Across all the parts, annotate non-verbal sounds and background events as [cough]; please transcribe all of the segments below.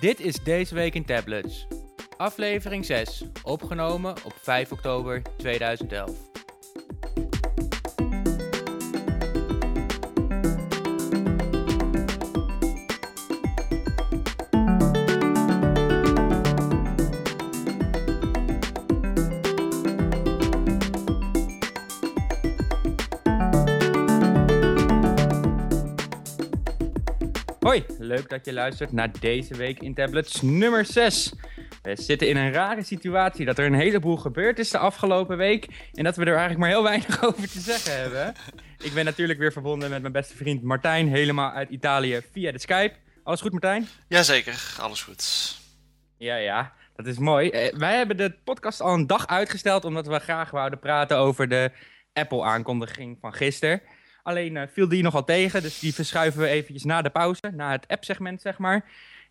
Dit is Deze Week in Tablets. Aflevering 6, opgenomen op 5 oktober 2011. Leuk dat je luistert naar Deze Week in Tablets nummer 6. We zitten in een rare situatie dat er een heleboel gebeurd is de afgelopen week en dat we er eigenlijk maar heel weinig [laughs] over te zeggen hebben. Ik ben natuurlijk weer verbonden met mijn beste vriend Martijn, helemaal uit Italië via de Skype. Alles goed Martijn? Jazeker, alles goed. Ja, ja, dat is mooi. Eh, wij hebben de podcast al een dag uitgesteld omdat we graag wouden praten over de Apple-aankondiging van gisteren. Alleen uh, viel die nogal tegen, dus die verschuiven we eventjes na de pauze, na het app-segment zeg maar.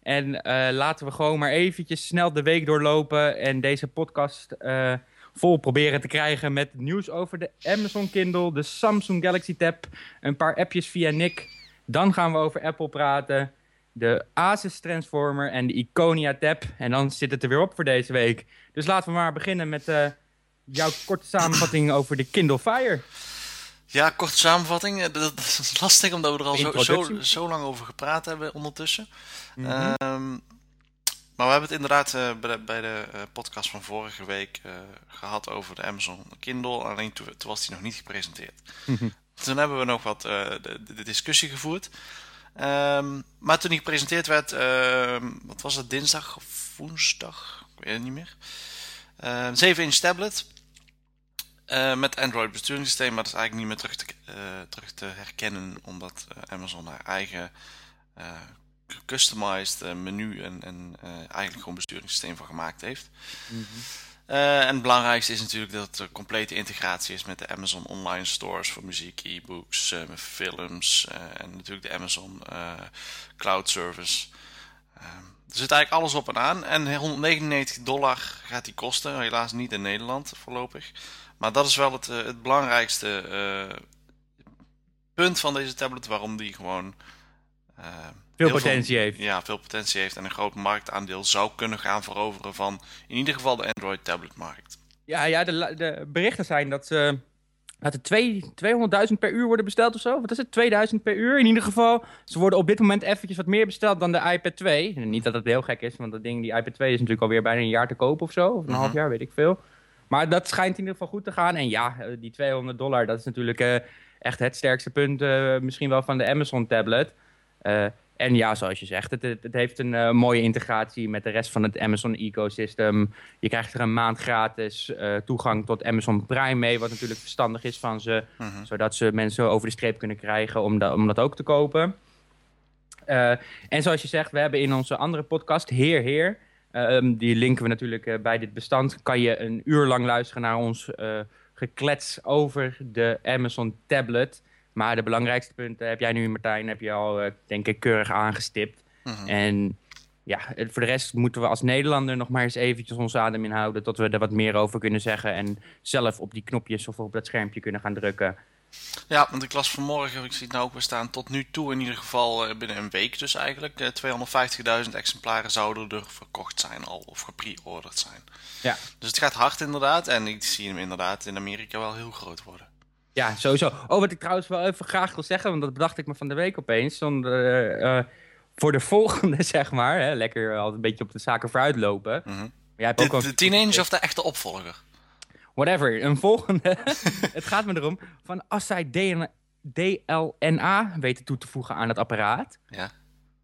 En uh, laten we gewoon maar eventjes snel de week doorlopen en deze podcast uh, vol proberen te krijgen met nieuws over de Amazon Kindle, de Samsung Galaxy Tab, een paar appjes via Nick. Dan gaan we over Apple praten, de Asus Transformer en de Iconia Tab. En dan zit het er weer op voor deze week. Dus laten we maar beginnen met jouw korte samenvatting over de Kindle Fire. Ja, korte samenvatting. Dat is lastig omdat we er al zo, zo, zo, lang over gepraat hebben ondertussen. Mm -hmm. um, maar we hebben het inderdaad uh, bij de, bij de uh, podcast van vorige week uh, gehad over de Amazon Kindle. Alleen toen, toen was die nog niet gepresenteerd. Mm -hmm. Toen hebben we nog wat de, de, discussie gevoerd. Um, maar toen die gepresenteerd werd, wat was het, dinsdag of woensdag? Ik weet het niet meer. 7-inch tablet. Uh, met Android besturingssysteem, maar dat is eigenlijk niet meer terug te, uh, terug te herkennen, omdat uh, Amazon haar eigen customized menu en, en eigenlijk gewoon besturingssysteem van gemaakt heeft. Mm -hmm. en het belangrijkste is natuurlijk dat het een complete integratie is met de Amazon online stores voor muziek, e-books, films en natuurlijk de Amazon cloud service. er zit eigenlijk alles op en aan. En 199 dollar gaat die kosten, helaas niet in Nederland voorlopig. Maar dat is wel het, uh, het belangrijkste uh, punt van deze tablet, waarom die gewoon... Uh, veel potentie veel, heeft. Ja, veel potentie heeft en een groot marktaandeel zou kunnen gaan veroveren van in ieder geval de Android tabletmarkt. Ja, ja de, de berichten zijn dat, uh, dat er 200.000 per uur worden besteld of zo. Wat is het? 2000 per uur in ieder geval. Ze worden op dit moment eventjes wat meer besteld dan de iPad 2. En niet dat het heel gek is, want dat ding, die iPad 2 is natuurlijk alweer bijna een jaar te kopen of zo. Of een uh -huh. half jaar, weet ik veel. Maar dat schijnt in ieder geval goed te gaan. En ja, die 200 dollar, dat is natuurlijk uh, echt het sterkste punt uh, misschien wel van de Amazon tablet. Uh, en ja, zoals je zegt, het, het, heeft een mooie integratie met de rest van het Amazon ecosystem. Je krijgt er een maand gratis toegang tot Amazon Prime mee, wat natuurlijk verstandig is van ze. -huh. Zodat ze mensen over de streep kunnen krijgen om, da om dat ook te kopen. en zoals je zegt, we hebben in onze andere podcast, Heer Heer... Um, die linken we natuurlijk uh, bij dit bestand. Kan je een uur lang luisteren naar ons uh, geklets over de Amazon tablet. Maar de belangrijkste punten heb jij nu, Martijn, heb je al, uh, denk ik, keurig aangestipt. Uh -huh. En ja, voor de rest moeten we als Nederlander nog maar eens eventjes ons adem inhouden... tot we er wat meer over kunnen zeggen en zelf op die knopjes of op dat schermpje kunnen gaan drukken... Ja, want ik las vanmorgen, ik zie het nou ook weer staan, tot nu toe in ieder geval binnen een week dus eigenlijk. 250.000 exemplaren zouden er verkocht zijn al, of gepre-orderd zijn. Ja. Dus het gaat hard inderdaad en ik zie hem inderdaad in Amerika wel heel groot worden. Ja, sowieso. Oh, wat ik trouwens wel even graag wil zeggen, want dat bedacht ik me van de week opeens. Zonder, uh, voor de [laughs] volgende, zeg maar, hè, lekker altijd een beetje op de zaken vooruitlopen. Mm -hmm. De, ook de 10 of de echte opvolger? Whatever, een volgende. [laughs] het gaat me erom, van als zij DNA, DLNA weten toe te voegen aan het apparaat... Ja.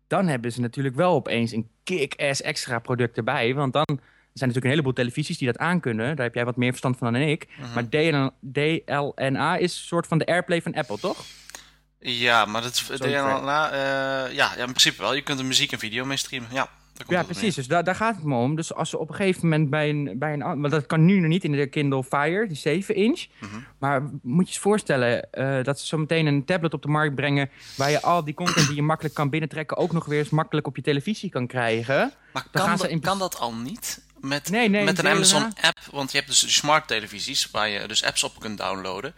dan hebben ze natuurlijk wel opeens een kick-ass extra product erbij. Want dan zijn natuurlijk een heleboel televisies die dat aankunnen. Daar heb jij wat meer verstand van dan ik. -huh. Maar DLNA, DLNA is een soort van de Airplay van Apple, toch? Ja, maar dat DLNA, uh, ja, ja, in principe wel. Je kunt er muziek en video mee streamen, ja. Ja, precies. Dus daar, daar gaat het me om. Dus als ze op een gegeven moment bij een... Bij een want dat kan nu nog niet in de Kindle Fire, die 7-inch. Mm -hmm. Maar moet je eens voorstellen uh, dat ze zo meteen een tablet op de markt brengen... waar je al die content die je makkelijk kan binnentrekken... ook nog weer eens makkelijk op je televisie kan krijgen. Maar kan, ze in... kan dat al niet? Met, nee, nee, met een Amazon-app, want je hebt dus smart televisies... waar je dus apps op kunt downloaden...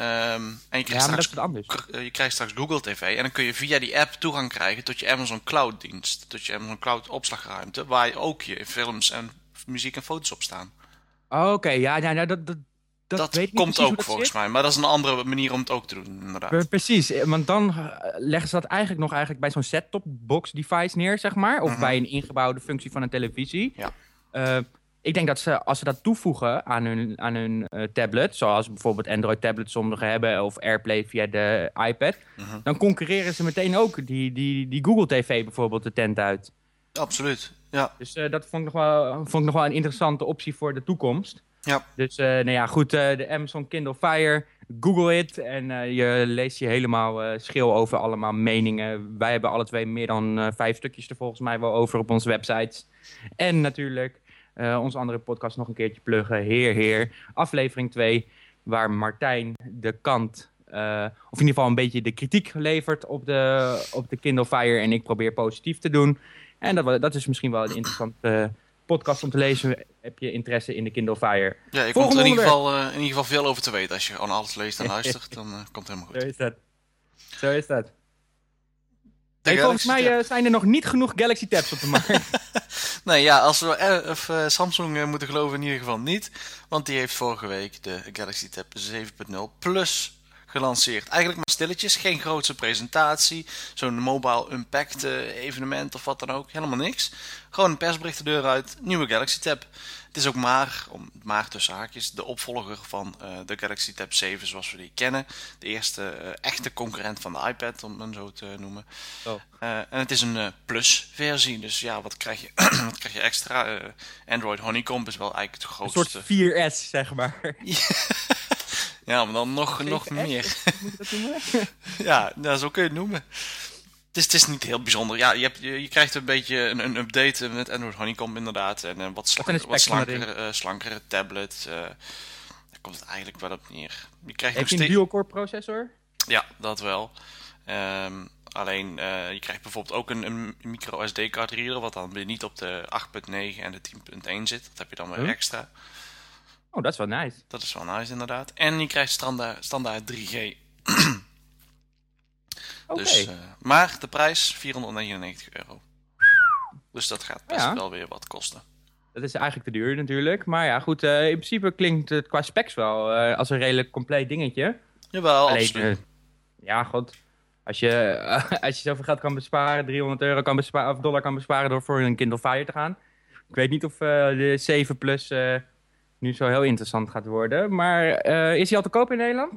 Ehm, en je krijgt, ja, straks, eh, je krijgt straks Google TV. En dan kun je via die app toegang krijgen tot je Amazon Cloud dienst. Tot je Amazon Cloud opslagruimte. Waar je ook je films en muziek en foto's op staan. Oké, ja, ja, dat, dat, dat, weet komt ook volgens mij. Maar dat is een andere manier om het ook te doen, inderdaad. Precies, eh, want dan eh, leggen ze dat eigenlijk nog eigenlijk bij zo'n set-top box device neer, zeg maar. Of mhm. bij een ingebouwde functie van een televisie. Ja. Uh, ik denk dat ze, als ze dat toevoegen aan hun, aan hun uh, tablet, zoals bijvoorbeeld Android tablets sommigen hebben, of AirPlay via de iPad, mhm. dan concurreren ze meteen ook die, die, die Google TV bijvoorbeeld de tent uit. Absoluut, ja. Dus uh, dat vond ik, nog wel, vond ik nog wel een interessante optie voor de toekomst. Ja. Dus uh, nou ja, goed, de Amazon Kindle Fire, Google it en je leest je helemaal schil over allemaal meningen. Wij hebben alle twee meer dan vijf stukjes er volgens mij wel over op onze websites. En natuurlijk onze andere podcast nog een keertje pluggen. Heer, heer. Aflevering 2, waar Martijn de kant, uh, of in ieder geval een beetje de kritiek levert op de, op de Kindle Fire. En ik probeer positief te doen. En dat, dat is misschien wel een interessante podcast om te lezen. Heb je interesse in de Kindle Fire? Ja, je komt er in ieder, geval, uh, in ieder geval veel over te weten. Als je gewoon alles leest en [laughs] luistert, dan komt het helemaal goed. Zo is dat. Zo is dat. Hey, volgens mij uh, zijn er nog niet genoeg Galaxy Tabs op de markt. [laughs] nee, ja, als we uh, of, uh, Samsung moeten geloven in ieder geval niet. Want die heeft vorige week de Galaxy Tab 7.0 Plus gelanceerd. Eigenlijk maar stilletjes, geen grootse presentatie. Zo'n mobile unpacked evenement of wat dan ook. Helemaal niks. Gewoon een persbericht de deur uit, nieuwe Galaxy Tab. Het is ook maar, om, maar tussen haakjes, de opvolger van uh, de Galaxy Tab 7 zoals we die kennen. De eerste uh, echte concurrent van de iPad, om het zo te noemen. Oh. Uh, en het is een plus versie, dus ja, wat krijg je, [clears throat] wat krijg je extra? Android Honeycomb is wel eigenlijk het grootste. Een soort 4S, zeg maar. [laughs] ja, maar dan nog, nog meer. Moet dat noemen? [laughs] ja, nou, zo kun je het noemen. Het is, het is niet heel bijzonder. Ja, je, hebt, je, je krijgt een beetje een, een update met Android Honeycomb inderdaad. En een wat, slank, wat slankere, uh, slankere tablet. Uh, daar komt het eigenlijk wel op neer. Je krijgt Heeft je een dual-core processor? Ja, dat wel. Um, alleen, uh, je krijgt bijvoorbeeld ook een, een micro SD-card reader, wat dan weer niet op de 8.9 en de 10.1 zit. Dat heb je dan weer extra. Oh, dat is wel nice. Dat is wel nice, inderdaad. En je krijgt standaard, standaard [clears throat] 3G. Dus, uh, maar de prijs 499 euro. Dus dat gaat best wel weer wat kosten. Dat is eigenlijk te duur natuurlijk. Maar ja, goed, uh, in principe klinkt het qua specs wel uh, als een redelijk compleet dingetje. Jawel, Alleen, absoluut. ja, god. Als je, [laughs] als je zoveel geld kan besparen, 300 euro kan besparen, of dollar kan besparen door voor een Kindle Fire te gaan. Ik weet niet of de 7 Plus nu zo heel interessant gaat worden. Maar is hij al te koop in Nederland?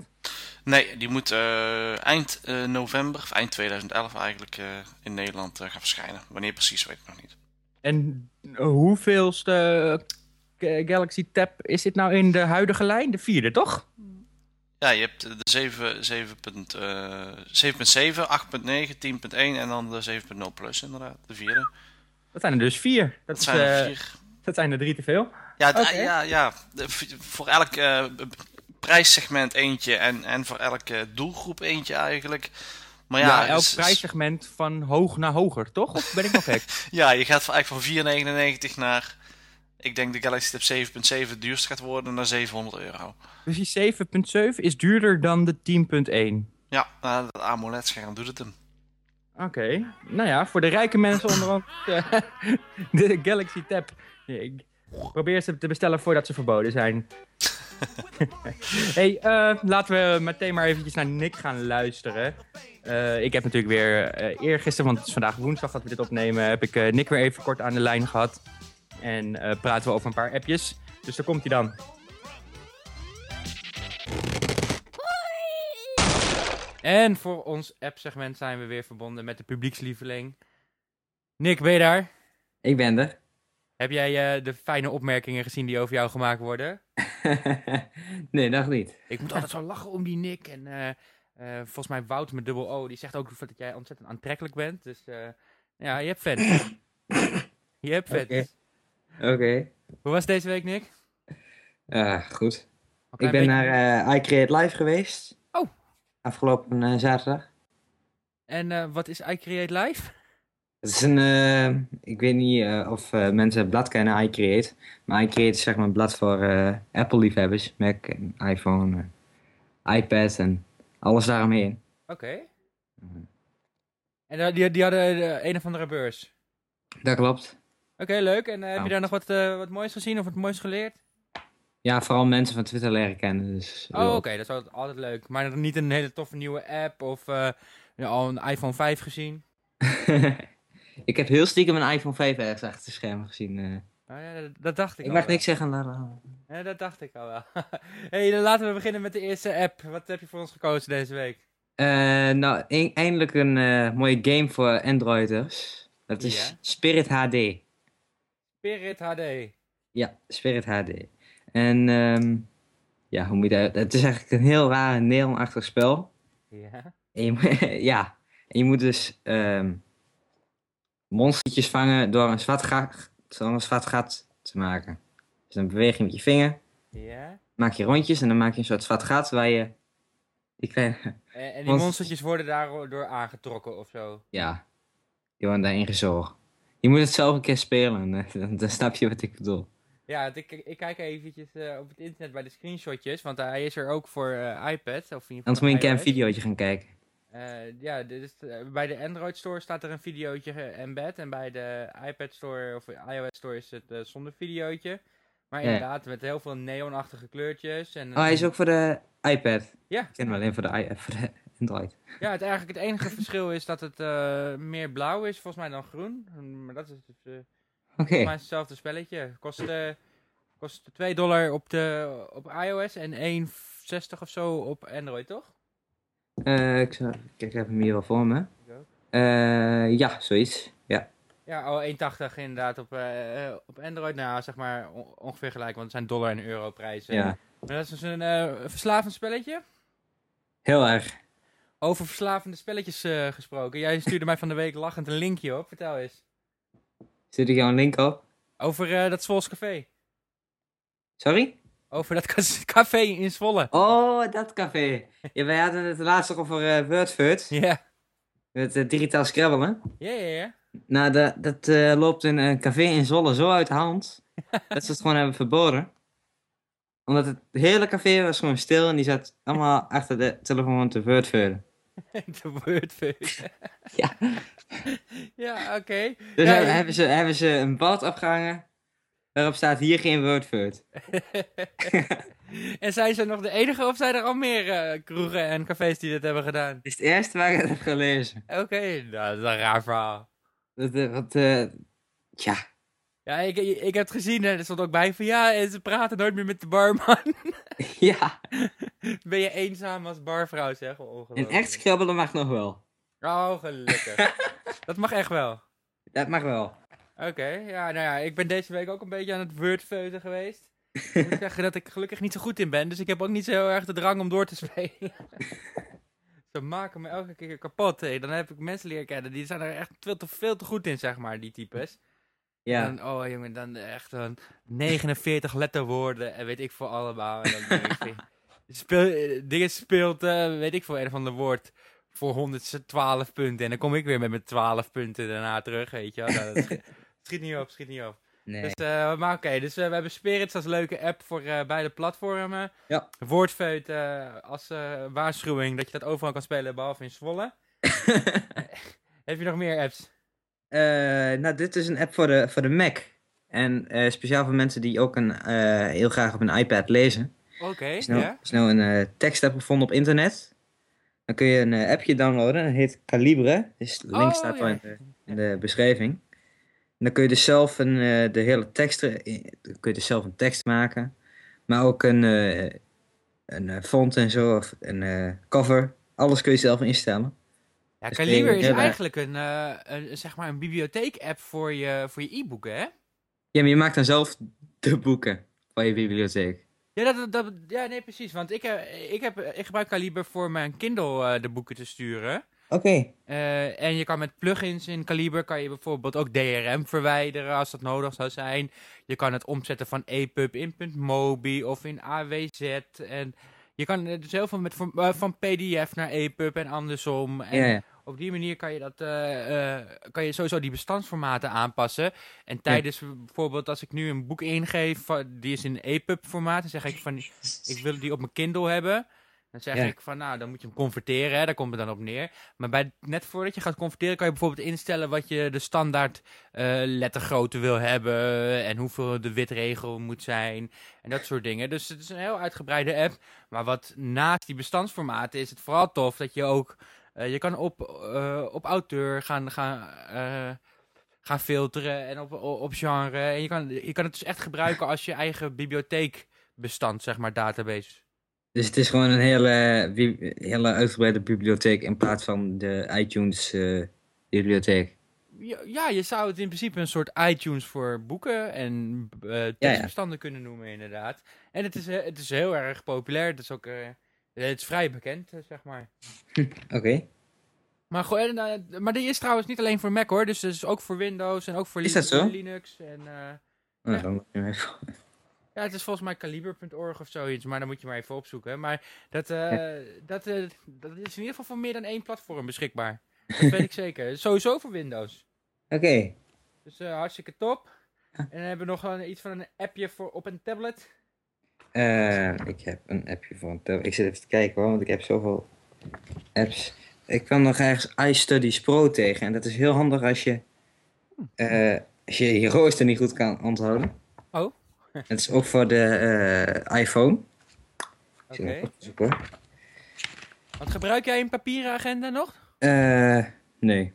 Nee, die moet uh, eind uh, november, of eind 2011 eigenlijk, uh, in Nederland gaan verschijnen. Wanneer precies, weet ik nog niet. En hoeveelste Galaxy Tab is dit nou in de huidige lijn? De vierde, toch? Ja, je hebt de 7.7, 8.9, 10.1 en dan de 7.0 Plus inderdaad, de vierde. Dat zijn er dus vier. Dat, dat zijn er vier. Dat zijn er drie te veel. Ja, ja, ja voor elk prijssegment eentje en, en voor elke doelgroep eentje eigenlijk. Maar ja, ja elk is, prijssegment van hoog naar hoger, toch? Of ben ik nog gek? [laughs] ja, je gaat eigenlijk van 4,99 naar... Ik denk de Galaxy Tab 7.7 duurst gaat worden naar 700 euro. Dus die 7.7 is duurder dan de 10.1? Ja, nou, dat AMOLED-scherm doet het hem. Oké. Nou ja, voor de rijke mensen onder andere [laughs] de Galaxy Tab. Ik probeer ze te bestellen voordat ze verboden zijn. [laughs] hey, uh, laten we meteen maar eventjes naar Nick gaan luisteren. Uh, ik heb natuurlijk weer uh, eergisteren, want het is vandaag woensdag dat we dit opnemen, heb ik Nick weer even kort aan de lijn gehad. En praten we over een paar appjes. Dus daar komt hij dan. En voor ons app-segment zijn we weer verbonden met de publiekslieveling. Nick, ben je daar? Ik ben er. Heb jij uh, de fijne opmerkingen gezien die over jou gemaakt worden? [laughs] nee, nog niet. Ik moet altijd zo lachen om die Nick. En uh, uh, volgens mij Wout met dubbel O, die zegt ook dat jij ontzettend aantrekkelijk bent. Dus ja, je hebt fans. je hebt fans. Oké. Okay. Okay. Hoe was deze week, Nick? Ja, goed. Ik ben naar iCreate Live geweest. Oh. Afgelopen zaterdag. En wat is iCreate Live? Het is een, uh, ik weet niet uh, of uh, mensen het blad kennen, iCreate. Maar iCreate is zeg maar een blad voor Apple-liefhebbers, Mac en iPhone. iPad en alles daaromheen. Oké. En die, die hadden een of andere beurs? Dat klopt. Oké, leuk. En heb je daar nog wat, wat moois gezien of wat moois geleerd? Ja, vooral mensen van Twitter leren kennen. Dus oh, oké, dat is altijd leuk. Maar niet een hele toffe nieuwe app of al een iPhone 5 gezien? [laughs] ik heb heel stiekem een iPhone 5 ergens achter het scherm gezien. Oh, ja, dat, dacht ik Ik mag niks zeggen. Ja, dat dacht ik al wel. [laughs] hey, dan laten we beginnen met de eerste app. Wat heb je voor ons gekozen deze week? Uh, nou, e eindelijk een uh, mooie game voor Androiders. Dat is Spirit HD. Spirit HD. Ja, Spirit HD. En um, ja, hoe moet je dat... Het is eigenlijk een heel raar neonachtig spel. Ja. En je, [laughs] ja, en je moet dus um, monstertjes vangen door een zwart gat, een te maken. Dus dan beweeg je met je vinger. Ja. Maak je rondjes en dan maak je een soort zwart gat waar je... Die kleine... En, en die monstertjes worden daardoor aangetrokken of zo? Ja, die worden daarin gezogen. Je moet het zelf een keer spelen, [laughs] dan, dan snap je wat ik bedoel. Ja, ik, ik kijk eventjes uh, op het internet bij de screenshotjes, want hij is er ook voor uh, iPad. Of in Anders moet je een keer een videootje gaan kijken. Uh, ja, dus, bij de Android Store staat er een videootje embed en bij de iPad Store of iOS Store is het zonder videootje. Maar inderdaad, met heel veel neonachtige kleurtjes. En, oh, hij is ook voor de iPad? Ja. Ik ken hem alleen voor de, voor de Android. Ja, het, eigenlijk het enige [laughs] verschil is dat het meer blauw is volgens mij dan groen. Maar dat is dus... Okay. Maar hetzelfde spelletje. Kost, uh, kost 2 dollar op, de, op iOS en 1,60 of zo op Android, toch? Uh, ik, zal, kijk, ik heb hem hier wel voor me. Uh, ja, zoiets. Ja. Ja, oh, 1,80 inderdaad op, uh, op Android. Nou, zeg maar ongeveer gelijk, want het zijn dollar en euro prijzen. Ja. Maar dat is dus een verslavend spelletje? Heel erg. Over verslavende spelletjes gesproken. Jij stuurde mij van de week lachend een linkje op. Vertel eens. Zit ik jou een link op? Over uh, dat Zwols café. Sorry? Over dat [laughs] café in Zwolle. Oh, dat café. Ja, wij hadden het laatst nog over uh, Wordfurt. Ja. Met uh, digitaal scrabbelen. Ja, ja, ja. Nou, dat, dat uh, loopt in een café in Zwolle zo uit de hand. [laughs] dat ze het gewoon hebben verboden. Omdat het hele café was gewoon stil en die zat allemaal [laughs] achter de telefoon te wordfeuren. te wordfeuren. ja. ja, oké. Dus ja, hebben, ze, hebben ze een bord opgehangen waarop staat hier geen wordfeud. [laughs] en zijn ze nog de enige of zijn er al meer uh, kroegen en cafés die dit hebben gedaan? Het is het eerste waar ik het heb gelezen. Oké, nou, dat is een raar verhaal. Dat, wat, uh, ja. Ja, ik, ik heb het gezien en er stond ook bij van ja, en ze praten nooit meer met de barman. [laughs] [laughs] ja. Ben je eenzaam als barvrouw, zeg. En echt schrabbelen mag nog wel. Oh, gelukkig. dat mag echt wel. Dat mag wel. Oké, ja, nou ja, ik ben deze week ook een beetje aan het wordfeuten geweest. ik moet [laughs] zeggen dat ik gelukkig niet zo goed in ben, dus ik heb ook niet zo heel erg de drang om door te spelen. [laughs] Ze maken me elke keer kapot. Hey. Dan heb ik mensen leren kennen, die zijn er echt veel te, veel te goed in, zeg maar, die types. Ja. Dan, oh jongen, dan echt een 49 letterwoorden en weet ik voor allemaal. En dan [laughs] ik, speel, dingen speelt, uh, weet ik voor een van de woord voor 112 punten. En dan kom ik weer met mijn 12 punten daarna terug, weet je wel. Nou, dat schiet niet op, schiet niet op. Nee. Dus, uh, maar oké, okay, dus uh, we hebben Spirits als leuke app voor uh, beide platformen. Ja. Woordfeut als waarschuwing dat je dat overal kan spelen, behalve in Zwolle. [laughs] Heb je nog meer apps? nou, dit is een app voor de, voor de Mac. En speciaal voor mensen die ook een, heel graag op een iPad lezen. Oké, okay, snel, ja. snel een tekst heb gevonden op internet. Dan kun je een appje downloaden, dat heet Calibre. Dus de link oh, staat wel in de beschrijving. En dan kun je dus zelf een, uh, de hele tekst, kun je dus zelf een tekst maken. Maar ook een, uh, een font en zo, of een cover. Alles kun je zelf instellen. Ja, dus Calibre is eigenlijk een, een, zeg maar een bibliotheek-app voor je voor je e-boeken, hè? Ja, maar je maakt dan zelf de boeken van je bibliotheek. Ja, dat, dat, ja nee, precies. Want ik, heb, ik, heb, ik gebruik Calibre voor mijn Kindle uh, de boeken te sturen. Oké. Okay. Uh, en je kan met plugins in Calibre kan je bijvoorbeeld ook DRM verwijderen als dat nodig zou zijn. Je kan het omzetten van EPUB in .mobi of in AWZ. En je kan dus heel veel met, uh, van PDF naar EPUB en andersom. En op die manier kan je, dat, uh, kan je sowieso die bestandsformaten aanpassen. En tijdens bijvoorbeeld als ik nu een boek ingeef, die is in EPUB formaat. Dan zeg ik van, ik wil die op mijn Kindle hebben. Dan zeg ik van, nou, dan moet je hem converteren, hè, daar komt het dan op neer. Maar bij, net voordat je gaat converteren, kan je bijvoorbeeld instellen wat je de standaard uh, lettergrootte wil hebben. En hoeveel de witregel moet zijn. En dat soort dingen. Dus het is een heel uitgebreide app. Maar wat naast die bestandsformaten is het vooral tof dat je ook, uh, je kan op, uh, op auteur gaan, gaan, gaan filteren en op, op genre. En je kan, je kan het dus echt gebruiken als je eigen bibliotheekbestand, zeg maar, database. Dus het is gewoon een hele, hele uitgebreide bibliotheek in plaats van de iTunes uh, bibliotheek. Ja, je zou het in principe een soort iTunes voor boeken en uh, tekstbestanden kunnen noemen, inderdaad. En het is, uh, het is heel erg populair. Het is ook het is vrij bekend, zeg maar. [laughs] Oké. Maar, maar die is trouwens niet alleen voor Mac hoor. Dus het is ook voor Windows en ook voor is dat zo? Linux. En, oh, ja. Ja, het is volgens mij kaliber.org of zoiets, maar dan moet je maar even opzoeken. Maar dat, uh, dat, uh, dat is in ieder geval voor meer dan één platform beschikbaar. Dat [laughs] weet ik zeker. Sowieso voor Windows. Oké. Dus uh, hartstikke top. En dan hebben we nog een, iets van een appje voor op een tablet. ik heb een appje voor een tablet. Ik zit even te kijken hoor, want ik heb zoveel apps. Ik kwam nog ergens iStudies Pro tegen. En dat is heel handig als je, als je je rooster niet goed kan onthouden. Het is ook voor de uh, iPhone. Oké. Okay. Want gebruik jij een papieren agenda nog? Uh, nee.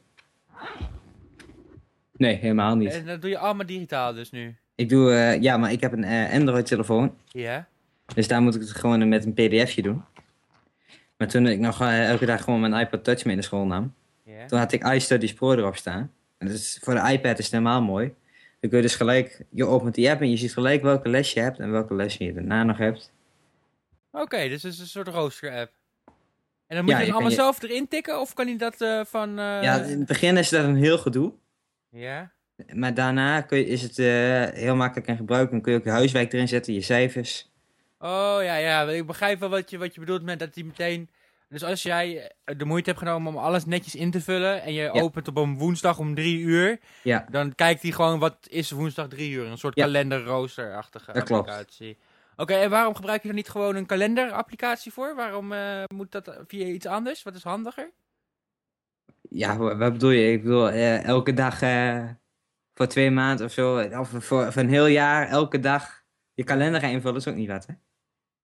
Nee, helemaal niet. En dat doe je allemaal digitaal dus nu? Ik doe, uh, ja, maar ik heb een Android-telefoon. Ja. Dus daar moet ik het gewoon met een pdfje doen. Maar toen ik nog elke dag gewoon mijn iPod Touch mee naar school nam, yeah. toen had ik iStudies Pro erop staan. En dat is, voor de iPad is het helemaal mooi. Dan kun je dus gelijk, je opent die app en je ziet gelijk welke les je hebt en welke les je daarna nog hebt. Oké, dus het is een soort rooster-app. En dan moet je het allemaal zelf erin tikken of kan hij dat uh, van... Uh... Ja, in het begin is dat een heel gedoe. Ja. Maar daarna kun je, is het uh, heel makkelijk in gebruik. Dan kun je ook je huiswerk erin zetten, je cijfers. Oh ja, ja. Ik begrijp wel wat je, wat je bedoelt met dat hij meteen dus als jij de moeite hebt genomen om alles netjes in te vullen en je opent op een woensdag om drie uur, ja. dan kijkt hij gewoon wat is woensdag drie uur. Een soort ja. kalenderroosterachtige applicatie. Oké, en waarom gebruik je dan niet gewoon een kalenderapplicatie voor? Waarom uh, moet dat via iets anders? Wat is handiger? Ja, wat bedoel je? Ik bedoel, uh, elke dag uh, voor twee maanden of zo, of voor, voor een heel jaar, elke dag je kalender gaan invullen, is ook niet wat, hè?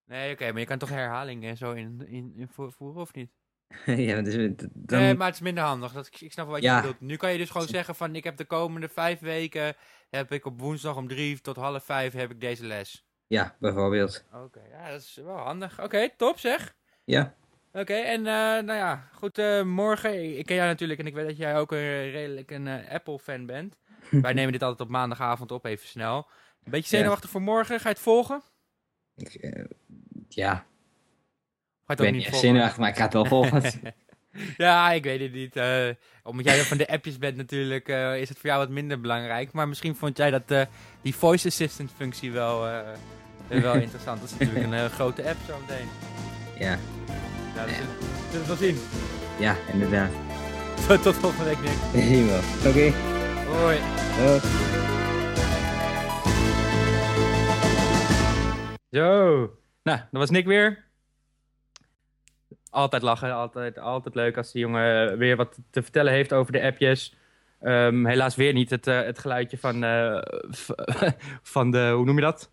Nee, oké, maar je kan toch herhalingen zo in, in, in voeren, of niet? [laughs] ja, dus, dan... Nee, maar het is minder handig. Dat, ik, snap wat je bedoelt. Nu kan je dus gewoon zeggen van, ik heb de komende vijf weken, heb ik op woensdag om drie tot half vijf heb ik deze les. Ja, bijvoorbeeld. Oké, ja, dat is wel handig. Oké, top zeg. Ja. Oké, en uh, nou ja, goed, uh, morgen, ik ken jou natuurlijk en ik weet dat jij ook een, redelijk een uh, Apple-fan bent. [laughs] Wij nemen dit altijd op maandagavond op, even snel. Een beetje zenuwachtig ja. voor morgen, ga je het volgen? Ik, ja. ik ben niet zenuwachtig, maar ik ga het wel volgen. [laughs] [laughs] ja, ik weet het niet. Uh, omdat jij van de appjes bent natuurlijk, uh, is het voor jou wat minder belangrijk. Maar misschien vond jij dat die voice assistant functie wel, wel [laughs] interessant. Dat is natuurlijk een grote app zo meteen. Ja. Nou, dus, zullen we wel zien? Ja, inderdaad. Tot volgende week, Nick. Oké. Okay. Hoi. Zo. Nou, dat was Nick weer. Altijd lachen, altijd, altijd leuk als die jongen weer wat te vertellen heeft over de appjes. Um, helaas weer niet het, uh, het geluidje van, uh, [laughs] van de, hoe noem je dat?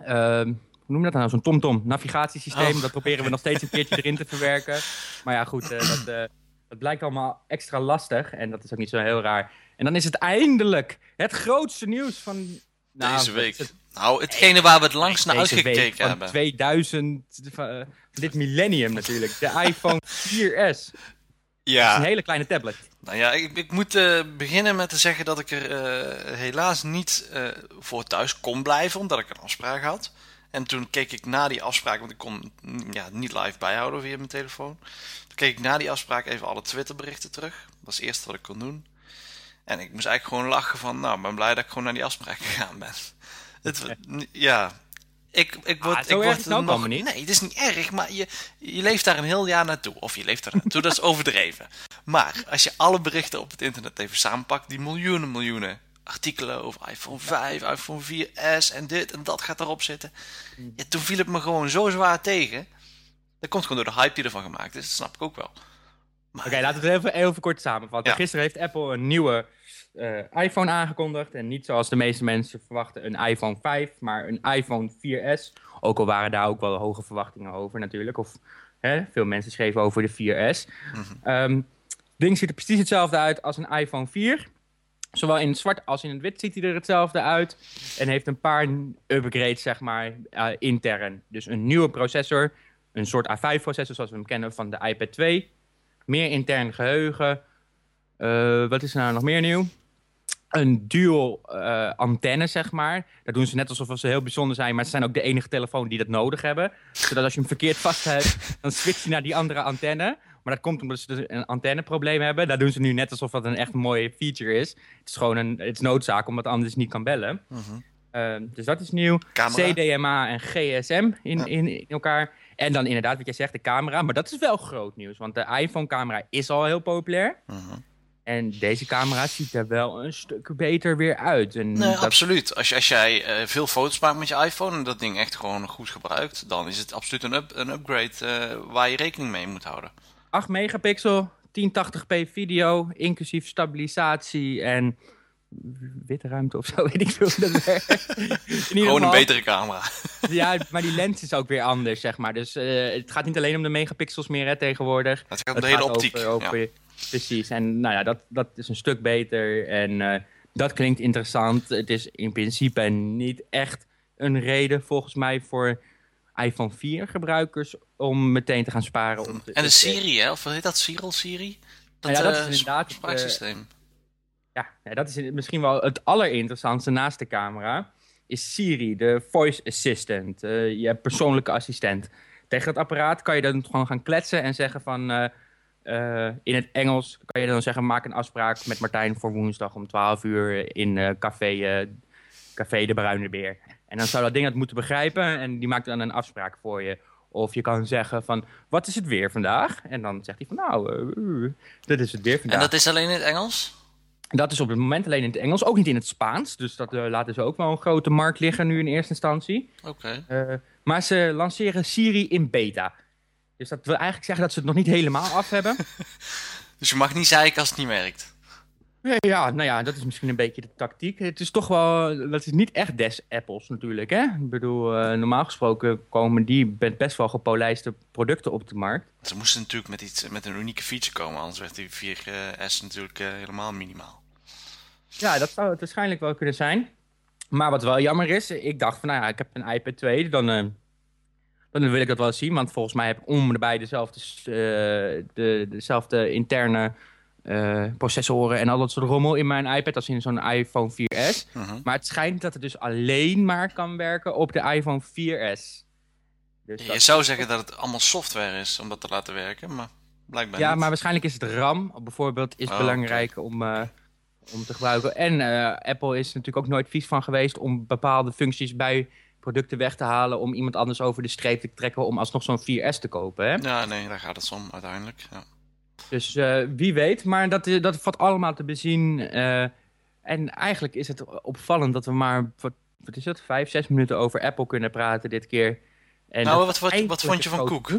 Um, hoe noem je dat nou? Zo'n TomTom navigatiesysteem. Oh. Dat proberen we nog steeds een keertje erin te verwerken. Maar ja, goed, uh, dat, dat blijkt allemaal extra lastig. En dat is ook niet zo heel raar. En dan is het eindelijk het grootste nieuws van... Nou, Deze week. Nou, hetgene waar we het langst naar uitgekeken hebben. 2000, van, dit millennium natuurlijk. De iPhone 4S. Ja. Dat is een hele kleine tablet. Nou ja, ik, ik moet uh, beginnen met te zeggen dat ik er uh, helaas niet uh, voor thuis kon blijven, omdat ik een afspraak had. En toen keek ik na die afspraak, want ik kon ja, niet live bijhouden via mijn telefoon. Toen keek ik na die afspraak even alle Twitterberichten terug. Dat was het eerste wat ik kon doen. En ik moest eigenlijk gewoon lachen van, nou, ben blij dat ik gewoon naar die afspraak [laughs] gegaan ben. Het, ja, ik, ik word, ah, ik word nou nog niet. Nee, het is niet erg, maar je, je leeft daar een heel jaar naartoe. Of je leeft daar naartoe, dat is [laughs] overdreven. Maar als je alle berichten op het internet even samenpakt, die miljoenen, miljoenen artikelen over iPhone 5, iPhone 4S en dit en dat gaat erop zitten. Ja, toen viel het me gewoon zo zwaar tegen. Dat komt gewoon door de hype die ervan gemaakt is. Dat snap ik ook wel. Oké, laten we het even, even kort samenvatten. Gisteren heeft Apple een nieuwe uh, iPhone aangekondigd. En niet zoals de meeste mensen verwachten een iPhone 5, maar een iPhone 4S. Ook al waren daar ook wel hoge verwachtingen over natuurlijk. Of hè, veel mensen schreven over de 4S. Mm -hmm. ding ziet er precies hetzelfde uit als een iPhone 4. Zowel in het zwart als in het wit ziet hij er hetzelfde uit. En heeft een paar upgrades, zeg maar, uh, intern. Dus een nieuwe processor. Een soort A5-processor zoals we hem kennen van de iPad 2. Meer intern geheugen. Uh, wat is er nou nog meer nieuw? Een dual uh, antenne, zeg maar. Daar doen ze net alsof ze heel bijzonder zijn. Maar ze zijn ook de enige telefoon die dat nodig hebben. Zodat als je hem verkeerd vast hebt, [laughs] dan switch je naar die andere antenne. Maar dat komt omdat ze dus een antenneprobleem hebben. Daar doen ze nu net alsof dat een echt mooie feature is. Het is gewoon een het is noodzaak, omdat anders niet kan bellen. Uh -huh. uh, dus dat is nieuw. Camera. CDMA en GSM in, in, in, elkaar. En dan inderdaad, wat jij zegt, de camera. Maar dat is wel groot nieuws, want de iPhone-camera is al heel populair. Uh -huh. En deze camera ziet er wel een stuk beter weer uit. En nee, dat... absoluut. Als, als jij uh, veel foto's maakt met je iPhone en dat ding echt gewoon goed gebruikt, dan is het absoluut een, up, een upgrade uh, waar je rekening mee moet houden. 8 megapixel, 1080p video, inclusief stabilisatie en witte ruimte of zo, [laughs] weet ik veel hoe dat werkt. Gewoon geval, een betere camera. [laughs] ja, maar die lens is ook weer anders, zeg maar. Dus uh, het gaat niet alleen om de megapixels meer hè, tegenwoordig. Het gaat om de hele optiek. Over, over, ja. Precies, en nou ja, dat, dat is een stuk beter en uh, dat klinkt interessant. Het is in principe niet echt een reden volgens mij voor iPhone 4 gebruikers om meteen te gaan sparen. Om te, en de Siri, hè? Of heet dat Cyril Siri? Dat, ja, dat is inderdaad het spraaksysteem. Ja, ja, dat is misschien wel het allerinteressantste naast de camera. Is Siri, de voice assistant, uh, je persoonlijke assistent. Tegen het apparaat kan je dan gewoon gaan kletsen en zeggen van... Uh, uh, in het Engels kan je dan zeggen, maak een afspraak met Martijn voor woensdag om 12 uur in café, café De Bruine Beer. En dan zou dat ding dat moeten begrijpen en die maakt dan een afspraak voor je. Of je kan zeggen van, wat is het weer vandaag? En dan zegt hij van, nou, dit is het weer vandaag. En dat is alleen in het Engels? Dat is op het moment alleen in het Engels, ook niet in het Spaans. Dus dat uh, laten ze ook wel een grote markt liggen nu in eerste instantie. Oké. Okay. Uh, maar ze lanceren Siri in beta. Dus dat wil eigenlijk zeggen dat ze het nog niet helemaal af hebben. [laughs] dus je mag niet zeiken als het niet werkt? Ja, ja, nou ja, dat is misschien een beetje de tactiek. Het is toch wel, dat is niet echt des Apples natuurlijk, hè? Ik bedoel, uh, normaal gesproken komen die met best wel gepolijste producten op de markt. Ze moesten natuurlijk met, iets, met een unieke feature komen, anders werd die 4S natuurlijk helemaal minimaal. Ja, dat zou het waarschijnlijk wel kunnen zijn. Maar wat wel jammer is, ik dacht van, nou ja, ik heb een iPad 2, dan, uh, dan wil ik dat wel zien. Want volgens mij heb ik om erbij dezelfde, de, dezelfde interne... Uh, processoren en al dat soort rommel in mijn iPad als in zo'n iPhone 4S. Uh -huh. Maar het schijnt dat het dus alleen maar kan werken op de iPhone 4S. Dus je zou zeggen dat het allemaal software is om dat te laten werken, maar blijkbaar Ja, niet. maar waarschijnlijk is het RAM bijvoorbeeld is oh, belangrijk okay. om, om te gebruiken. En uh, Apple is natuurlijk ook nooit vies van geweest om bepaalde functies bij producten weg te halen om iemand anders over de streep te trekken om alsnog zo'n 4S te kopen. Hè? Ja, nee, daar gaat het om uiteindelijk. Ja. Dus uh, wie weet, maar dat, dat valt allemaal te bezien. Uh, en eigenlijk is het opvallend dat we maar, wat, wat is het, vijf, zes minuten over Apple kunnen praten dit keer. En nou, wat, wat, wat vond je van Cook?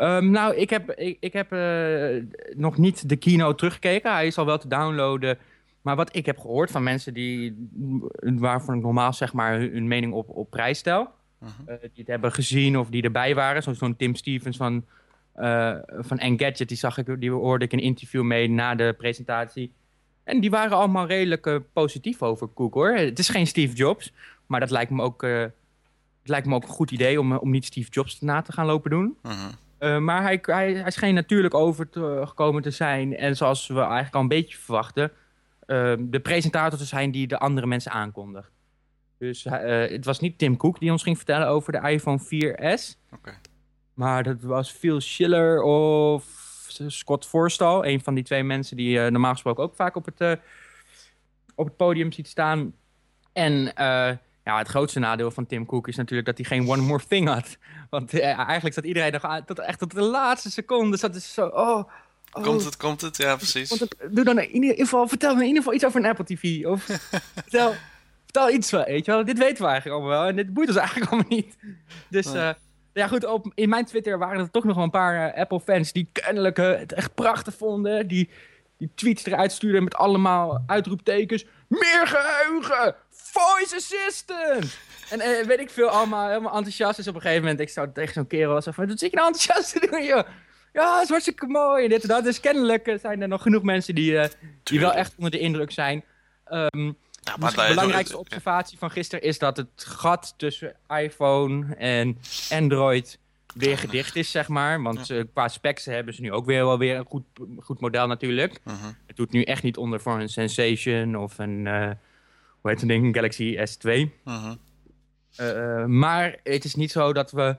Um, nou, ik heb, ik, ik heb uh, nog niet de keynote teruggekeken. Hij is al wel te downloaden. Maar wat ik heb gehoord van mensen die, waarvan ik normaal zeg maar hun mening op, op prijs stel. Uh -huh. die het hebben gezien of die erbij waren. Zoals zo'n Tim Stevens van... Uh, van Engadget, die, zag ik, die hoorde ik een interview mee na de presentatie. En die waren allemaal redelijk positief over Cook hoor. Het is geen Steve Jobs, maar dat lijkt me ook, het lijkt me ook een goed idee om, om niet Steve Jobs na te gaan lopen doen. Uh -huh. maar hij, hij, hij scheen natuurlijk overgekomen te zijn. En zoals we eigenlijk al een beetje verwachten, de presentator te zijn die de andere mensen aankondigt. Dus het was niet Tim Cook die ons ging vertellen over de iPhone 4S. Okay. Maar dat was Phil Schiller of Scott Forstall. Een van die twee mensen die je normaal gesproken ook vaak op het, op het podium ziet staan. En ja, het grootste nadeel van Tim Cook is natuurlijk dat hij geen one more thing had. Want eigenlijk zat iedereen nog aan, tot, echt tot de laatste seconde. Zat dus zo, oh, oh, Komt het, komt het, ja precies. Het, doe dan in ieder geval, vertel me in ieder geval iets over een Apple TV. Of [laughs] vertel, vertel iets, weet je wel. Dit weten we eigenlijk allemaal wel. En dit boeit ons eigenlijk allemaal niet. Dus... Nee Ja goed, op, in mijn Twitter waren er toch nog wel een paar Apple-fans die kennelijk het echt prachtig vonden. Die, die tweets eruit stuurden met allemaal uitroeptekens. Meer geheugen! Voice Assistant! En eh, weet ik veel, allemaal helemaal enthousiast. Dus op een gegeven moment, ik zou tegen zo'n kerel zo van... Wat zit je nou enthousiast te doen, joh? Ja, dat is hartstikke mooi. En dit en dat. Dus kennelijk eh, zijn er nog genoeg mensen die, uh, die wel echt onder de indruk zijn. Um, ja, maar de belangrijkste observatie van gisteren is dat het gat tussen iPhone en Android weer gedicht is, zeg maar. Want uh, qua specs hebben ze nu ook weer wel weer een goed, goed model natuurlijk. Uh Het doet nu echt niet onder voor een Sensation of een, hoe heet het ding, Galaxy S2. Uh, maar het is niet zo dat we,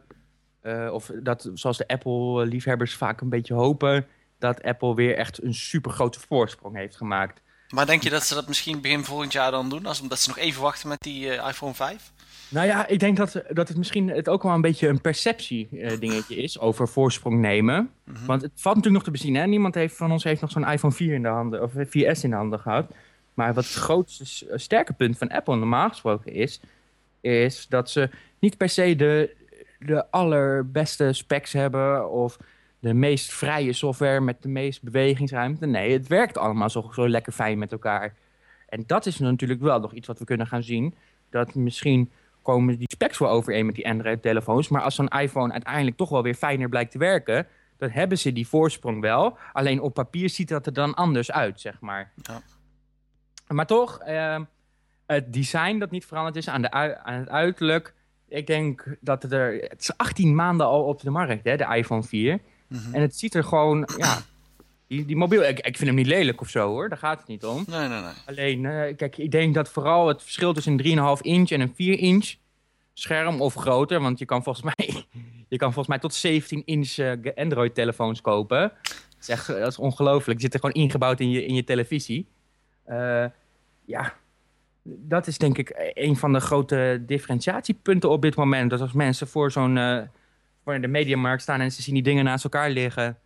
of dat zoals de Apple-liefhebbers vaak een beetje hopen, dat Apple weer echt een super grote voorsprong heeft gemaakt. Maar denk je dat ze dat misschien begin volgend jaar dan doen, als, omdat ze nog even wachten met die iPhone 5? Nou ja, ik denk dat, dat het misschien het ook wel een beetje een perceptie-dingetje is over voorsprong nemen. Mhm. Want het valt natuurlijk nog te bezien. Hè? Niemand heeft, van ons heeft nog zo'n iPhone 4 in de handen, of 4S in de handen gehad. Maar wat het grootste sterke punt van Apple normaal gesproken is, is dat ze niet per se de, de allerbeste specs hebben of de meest vrije software met de meest bewegingsruimte. Nee, het werkt allemaal zo, zo lekker fijn met elkaar. En dat is natuurlijk wel nog iets wat we kunnen gaan zien. Dat misschien komen die specs wel overeen met die Android-telefoons. Maar als zo'n iPhone uiteindelijk toch wel weer fijner blijkt te werken... dan hebben ze die voorsprong wel. Alleen op papier ziet dat er dan anders uit, zeg maar. Ja. Maar toch, uh, het design dat niet veranderd is aan, de aan het uiterlijk... Ik denk dat het er... Het is 18 maanden al op de markt, hè, de iPhone 4. Mhm. En het ziet er gewoon... Ja, die, die mobiel, ik, ik vind hem niet lelijk of zo hoor, daar gaat het niet om. Nee, nee, nee. Alleen, uh, kijk, ik denk dat vooral het verschil tussen een 3,5 inch en een 4 inch scherm of groter, want je kan volgens [laughs] mij, je kan volgens mij tot 17 inch uh, Android telefoons kopen. Dat is, echt, dat is ongelooflijk, zit er gewoon ingebouwd in je, in je televisie. Uh, ja, dat is denk ik een van de grote differentiatiepunten op dit moment. Dat als mensen voor zo'n, voor de mediamarkt staan en ze zien die dingen naast elkaar liggen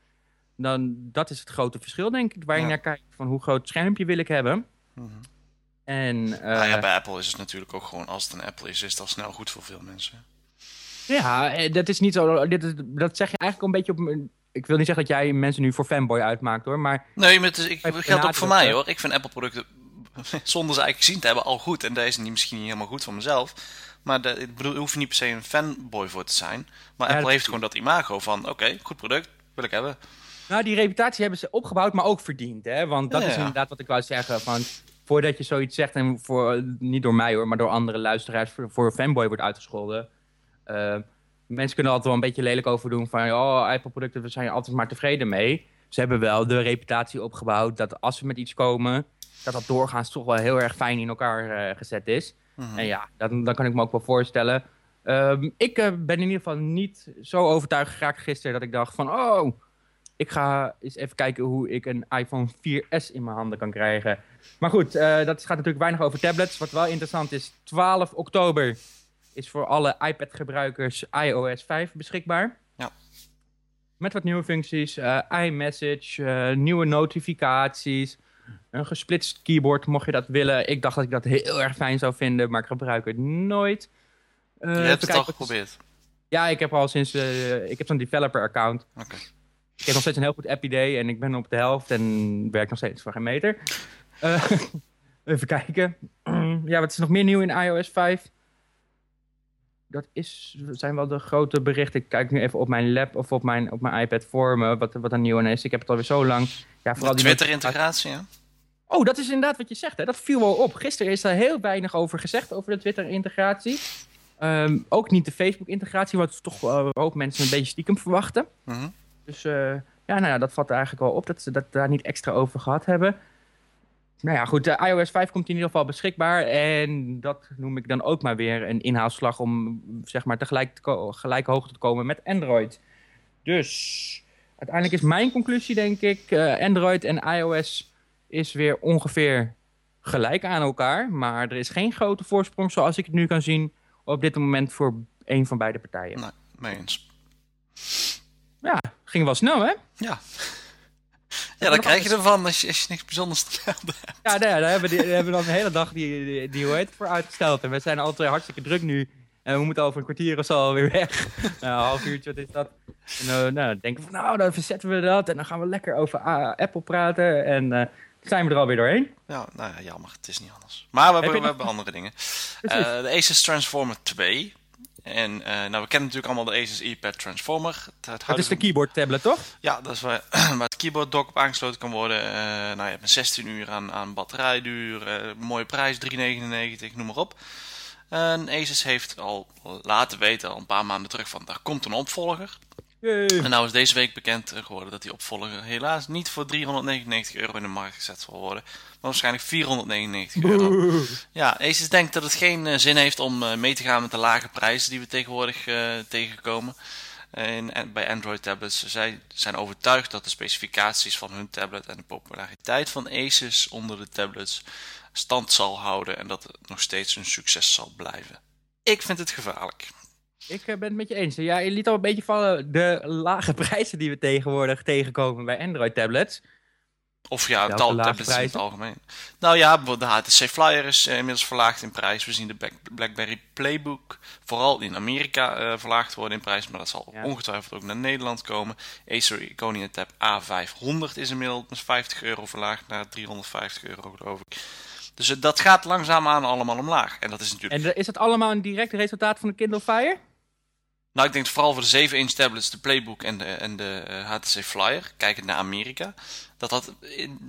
dan dat is het grote verschil, denk ik, waar je naar kijkt. Van hoe groot schermpje wil ik hebben. Mhm. En, uh, nou ja, bij Apple is het natuurlijk ook gewoon, als het een Apple is, is het al snel goed voor veel mensen. Ja, eh, dat is niet zo. Dit dat zeg je eigenlijk een beetje op. Ik wil niet zeggen dat jij mensen nu voor fanboy uitmaakt hoor, maar. Nee, met, ik, geldt ook voor mij hoor. Ik vind Apple-producten, [laughs] zonder ze eigenlijk gezien te hebben, al goed. En deze niet misschien niet helemaal goed voor mezelf. Maar de, ik bedoel, hoef je niet per se een fanboy voor te zijn. Maar Apple heeft gewoon dat imago van: oké, goed product, wil ik hebben. Nou, die reputatie hebben ze opgebouwd, maar ook verdiend. Hè? Want dat is inderdaad wat ik wou zeggen. Van, voordat je zoiets zegt, en voor, niet door mij hoor, maar door andere luisteraars, voor, voor fanboy wordt uitgescholden. Uh, mensen kunnen altijd wel een beetje lelijk over doen van, oh, Apple-producten, we zijn altijd maar tevreden mee. Ze hebben wel de reputatie opgebouwd dat als ze met iets komen, dat dat doorgaans toch wel heel erg fijn in elkaar uh, gezet is. Mhm. En ja, dan, dan kan ik me ook wel voorstellen. Uh, ik uh, ben in ieder geval niet zo overtuigd geraakt gisteren dat ik dacht van, oh, ik ga eens even kijken hoe ik een iPhone 4S in mijn handen kan krijgen. Maar goed, uh, dat gaat natuurlijk weinig over tablets. Wat wel interessant is, 12 oktober is voor alle iPad-gebruikers iOS 5 beschikbaar. Ja. Met wat nieuwe functies, uh, iMessage, nieuwe notificaties, een gesplitst keyboard mocht je dat willen. Ik dacht dat ik dat heel erg fijn zou vinden, maar ik gebruik het nooit. je hebt het al geprobeerd? Ja, ik heb al sinds, ik heb zo'n developer-account. Oké. Ik heb nog steeds een heel goed app-idee en ik ben op de helft en werk nog steeds voor geen meter. Uh, [laughs] even kijken. [clears throat] ja, wat is nog meer nieuw in iOS 5? Dat is, zijn wel de grote berichten. Ik kijk nu even op mijn lab of op mijn, op mijn iPad voor me, wat, wat er nieuw in is. Ik heb het alweer zo lang. Ja, vooral die Twitter-integratie, ja? Oh, dat is inderdaad wat je zegt. Hè? Dat viel wel op. Gisteren is daar heel weinig over gezegd, over de Twitter-integratie. Ehm, ook niet de Facebook-integratie, wat toch uh, ook mensen een beetje stiekem verwachten. Uh dus uh, ja, nou ja, dat valt eigenlijk wel op dat ze dat daar niet extra over gehad hebben. Nou ja, goed, de iOS 5 komt in ieder geval beschikbaar. En dat noem ik dan ook maar weer een inhaalslag om zeg maar tegelijk te gelijke hoogte te komen met Android. Dus uiteindelijk is mijn conclusie denk ik, uh, Android en iOS is weer ongeveer gelijk aan elkaar. Maar er is geen grote voorsprong zoals ik het nu kan zien op dit moment voor een van beide partijen. Nee, mee eens. Ja, ging wel snel, hè? Ja. Ja, dan krijg je ervan als je, als je niks bijzonders te melden hebt. Ja, nee, daar hebben, die, hebben we dan de hele dag die, die, die hoe heet voor uitgesteld. En we zijn twee hartstikke druk nu En we moeten over een kwartier of zo weer weg. [laughs] nou, een half uurtje, wat is dat? En uh, nou, dan denken we van, nou, dan verzetten we dat. En dan gaan we lekker over Apple praten. En uh, zijn we er alweer doorheen. Ja, nou ja, jammer. Het is niet anders. Maar we, hebben, we hebben andere dingen. Uh, de Asus Transformer 2. En uh, nou, we kennen natuurlijk allemaal de Asus iPad Transformer. Dat is de keyboard tablet, toch? Ja, dat is waar, [clears throat] waar het keyboard dock op aangesloten kan worden. Uh, nou, je hebt een 16 uur aan, aan batterijduur, uh, mooie prijs, 3,99, noem maar op. En Asus heeft al laten weten, al een paar maanden terug, van daar komt een opvolger. Yay. En nou is deze week bekend geworden dat die opvolger helaas niet voor 399 euro in de markt gezet zal worden. Maar waarschijnlijk 499 euro. Ja, Asus denkt dat het geen uh, zin heeft om uh, mee te gaan met de lage prijzen die we tegenwoordig uh, tegenkomen. En, en, bij Android tablets. Zij zijn overtuigd dat de specificaties van hun tablet en de populariteit van Asus onder de tablets stand zal houden en dat het nog steeds een succes zal blijven. Ik vind het gevaarlijk. Ik ben het met je eens. Ja, je liet al een beetje vallen de lage [laughs] prijzen die we tegenwoordig tegenkomen bij Android tablets. Of ja, tal tablets in het algemeen. Nou ja, de HTC Flyer is uh, inmiddels verlaagd in prijs. We zien de BlackBerry Playbook vooral in Amerika uh, verlaagd worden in prijs. Maar dat zal ja. ongetwijfeld ook naar Nederland komen. Acer Iconia Tab A500 is inmiddels 50 euro verlaagd naar 350 euro geloof ik. Dus uh, dat gaat langzaamaan allemaal omlaag. En dat is natuurlijk... En is dat allemaal een direct resultaat van de Kindle Fire? Nou, ik denk vooral voor de 7-inch tablets, de Playbook en de, en de uh, HTC Flyer, kijkend naar Amerika, dat dat in,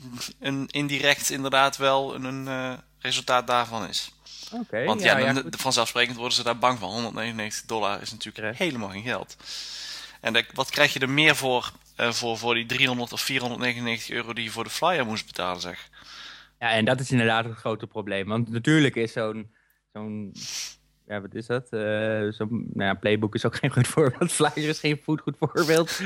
een indirect inderdaad wel een uh, resultaat daarvan is. Okay, Want ja, ja, ja vanzelfsprekend worden ze daar bang van. 199 dollar is natuurlijk helemaal geen geld. En de, wat krijg je er meer voor, uh, voor, voor die 300 of 499 euro die je voor de Flyer moest betalen, zeg? Ja, en dat is inderdaad het grote probleem. Want natuurlijk is zo'n zo'n ja, wat is dat? Uh, Zo'n nou ja, playbook is ook geen goed voorbeeld. [laughs] Flyer is geen goed, goed voorbeeld.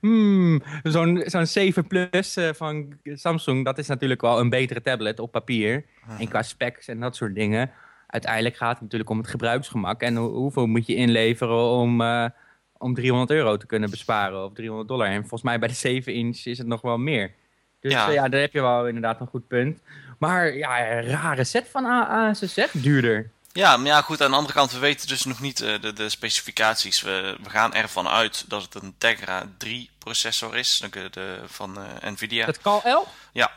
hmm, Zo'n zo'n 7 Plus uh, van Samsung, dat is natuurlijk wel een betere tablet op papier. Mhm. En qua specs en dat soort dingen. Uiteindelijk gaat het natuurlijk om het gebruiksgemak. En ho hoeveel moet je inleveren om, uh, om 300 euro te kunnen besparen of 300 dollar. En volgens mij bij de 7 inch is het nog wel meer. Dus ja, ja daar heb je wel inderdaad een goed punt. Maar ja, een rare set van Asus, zeg, duurder. Ja, maar ja, goed, aan de andere kant, we weten dus nog niet uh, de, de, specificaties. We, we, gaan ervan uit dat het een Tegra 3 processor is, de, de, van uh, Nvidia. Het Cal-L? Ja.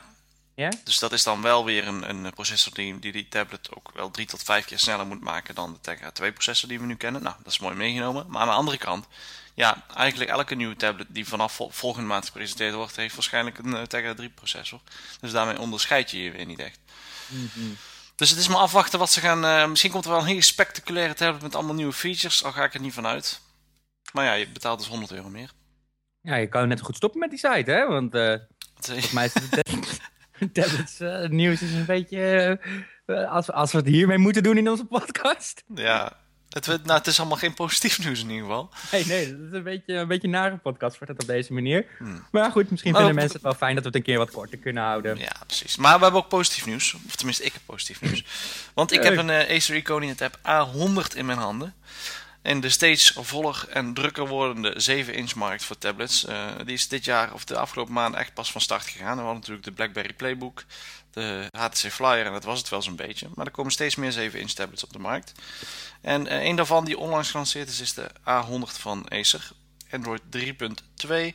ja. Dus dat is dan wel weer een, een processor die, die die tablet ook wel drie tot vijf keer sneller moet maken dan de Tegra 2 processor die we nu kennen. Nou, dat is mooi meegenomen. Maar aan de andere kant, ja, eigenlijk elke nieuwe tablet die vanaf vol, volgende maand gepresenteerd wordt, heeft waarschijnlijk een uh, Tegra 3 processor. Dus daarmee onderscheid je je weer niet echt. Mm -hmm. Dus het is maar afwachten wat ze gaan... Uh, misschien komt er wel een hele spectaculaire tablet met allemaal nieuwe features. Al ga ik er niet van uit. Maar ja, je betaalt dus 100 euro meer. Ja, je kan net goed stoppen met die site, hè? Want uh, volgens mij is het [laughs] tablets uh, nieuws is een beetje... als, als we het hiermee moeten doen in onze podcast. Ja, het, nou, het is allemaal geen positief nieuws in ieder geval. Nee, nee, dat is een beetje een beetje nare podcast wordt het op deze manier. Hmm. Maar goed, misschien maar vinden mensen het wel fijn dat we het een keer wat korter kunnen houden. Ja, precies. Maar we hebben ook positief nieuws. Of tenminste, ik heb positief nieuws. Want ik heb een uh, Acer Iconia Tab A100 in mijn handen. En de steeds voller en drukker wordende 7-inch markt voor tablets, uh, die is dit jaar of de afgelopen maanden echt pas van start gegaan. We hadden natuurlijk de BlackBerry Playbook, de HTC Flyer en dat was het wel zo'n beetje. Maar er komen steeds meer 7-inch tablets op de markt. En uh, een daarvan die onlangs gelanceerd is, is de A100 van Acer. Android 3.2. Uh,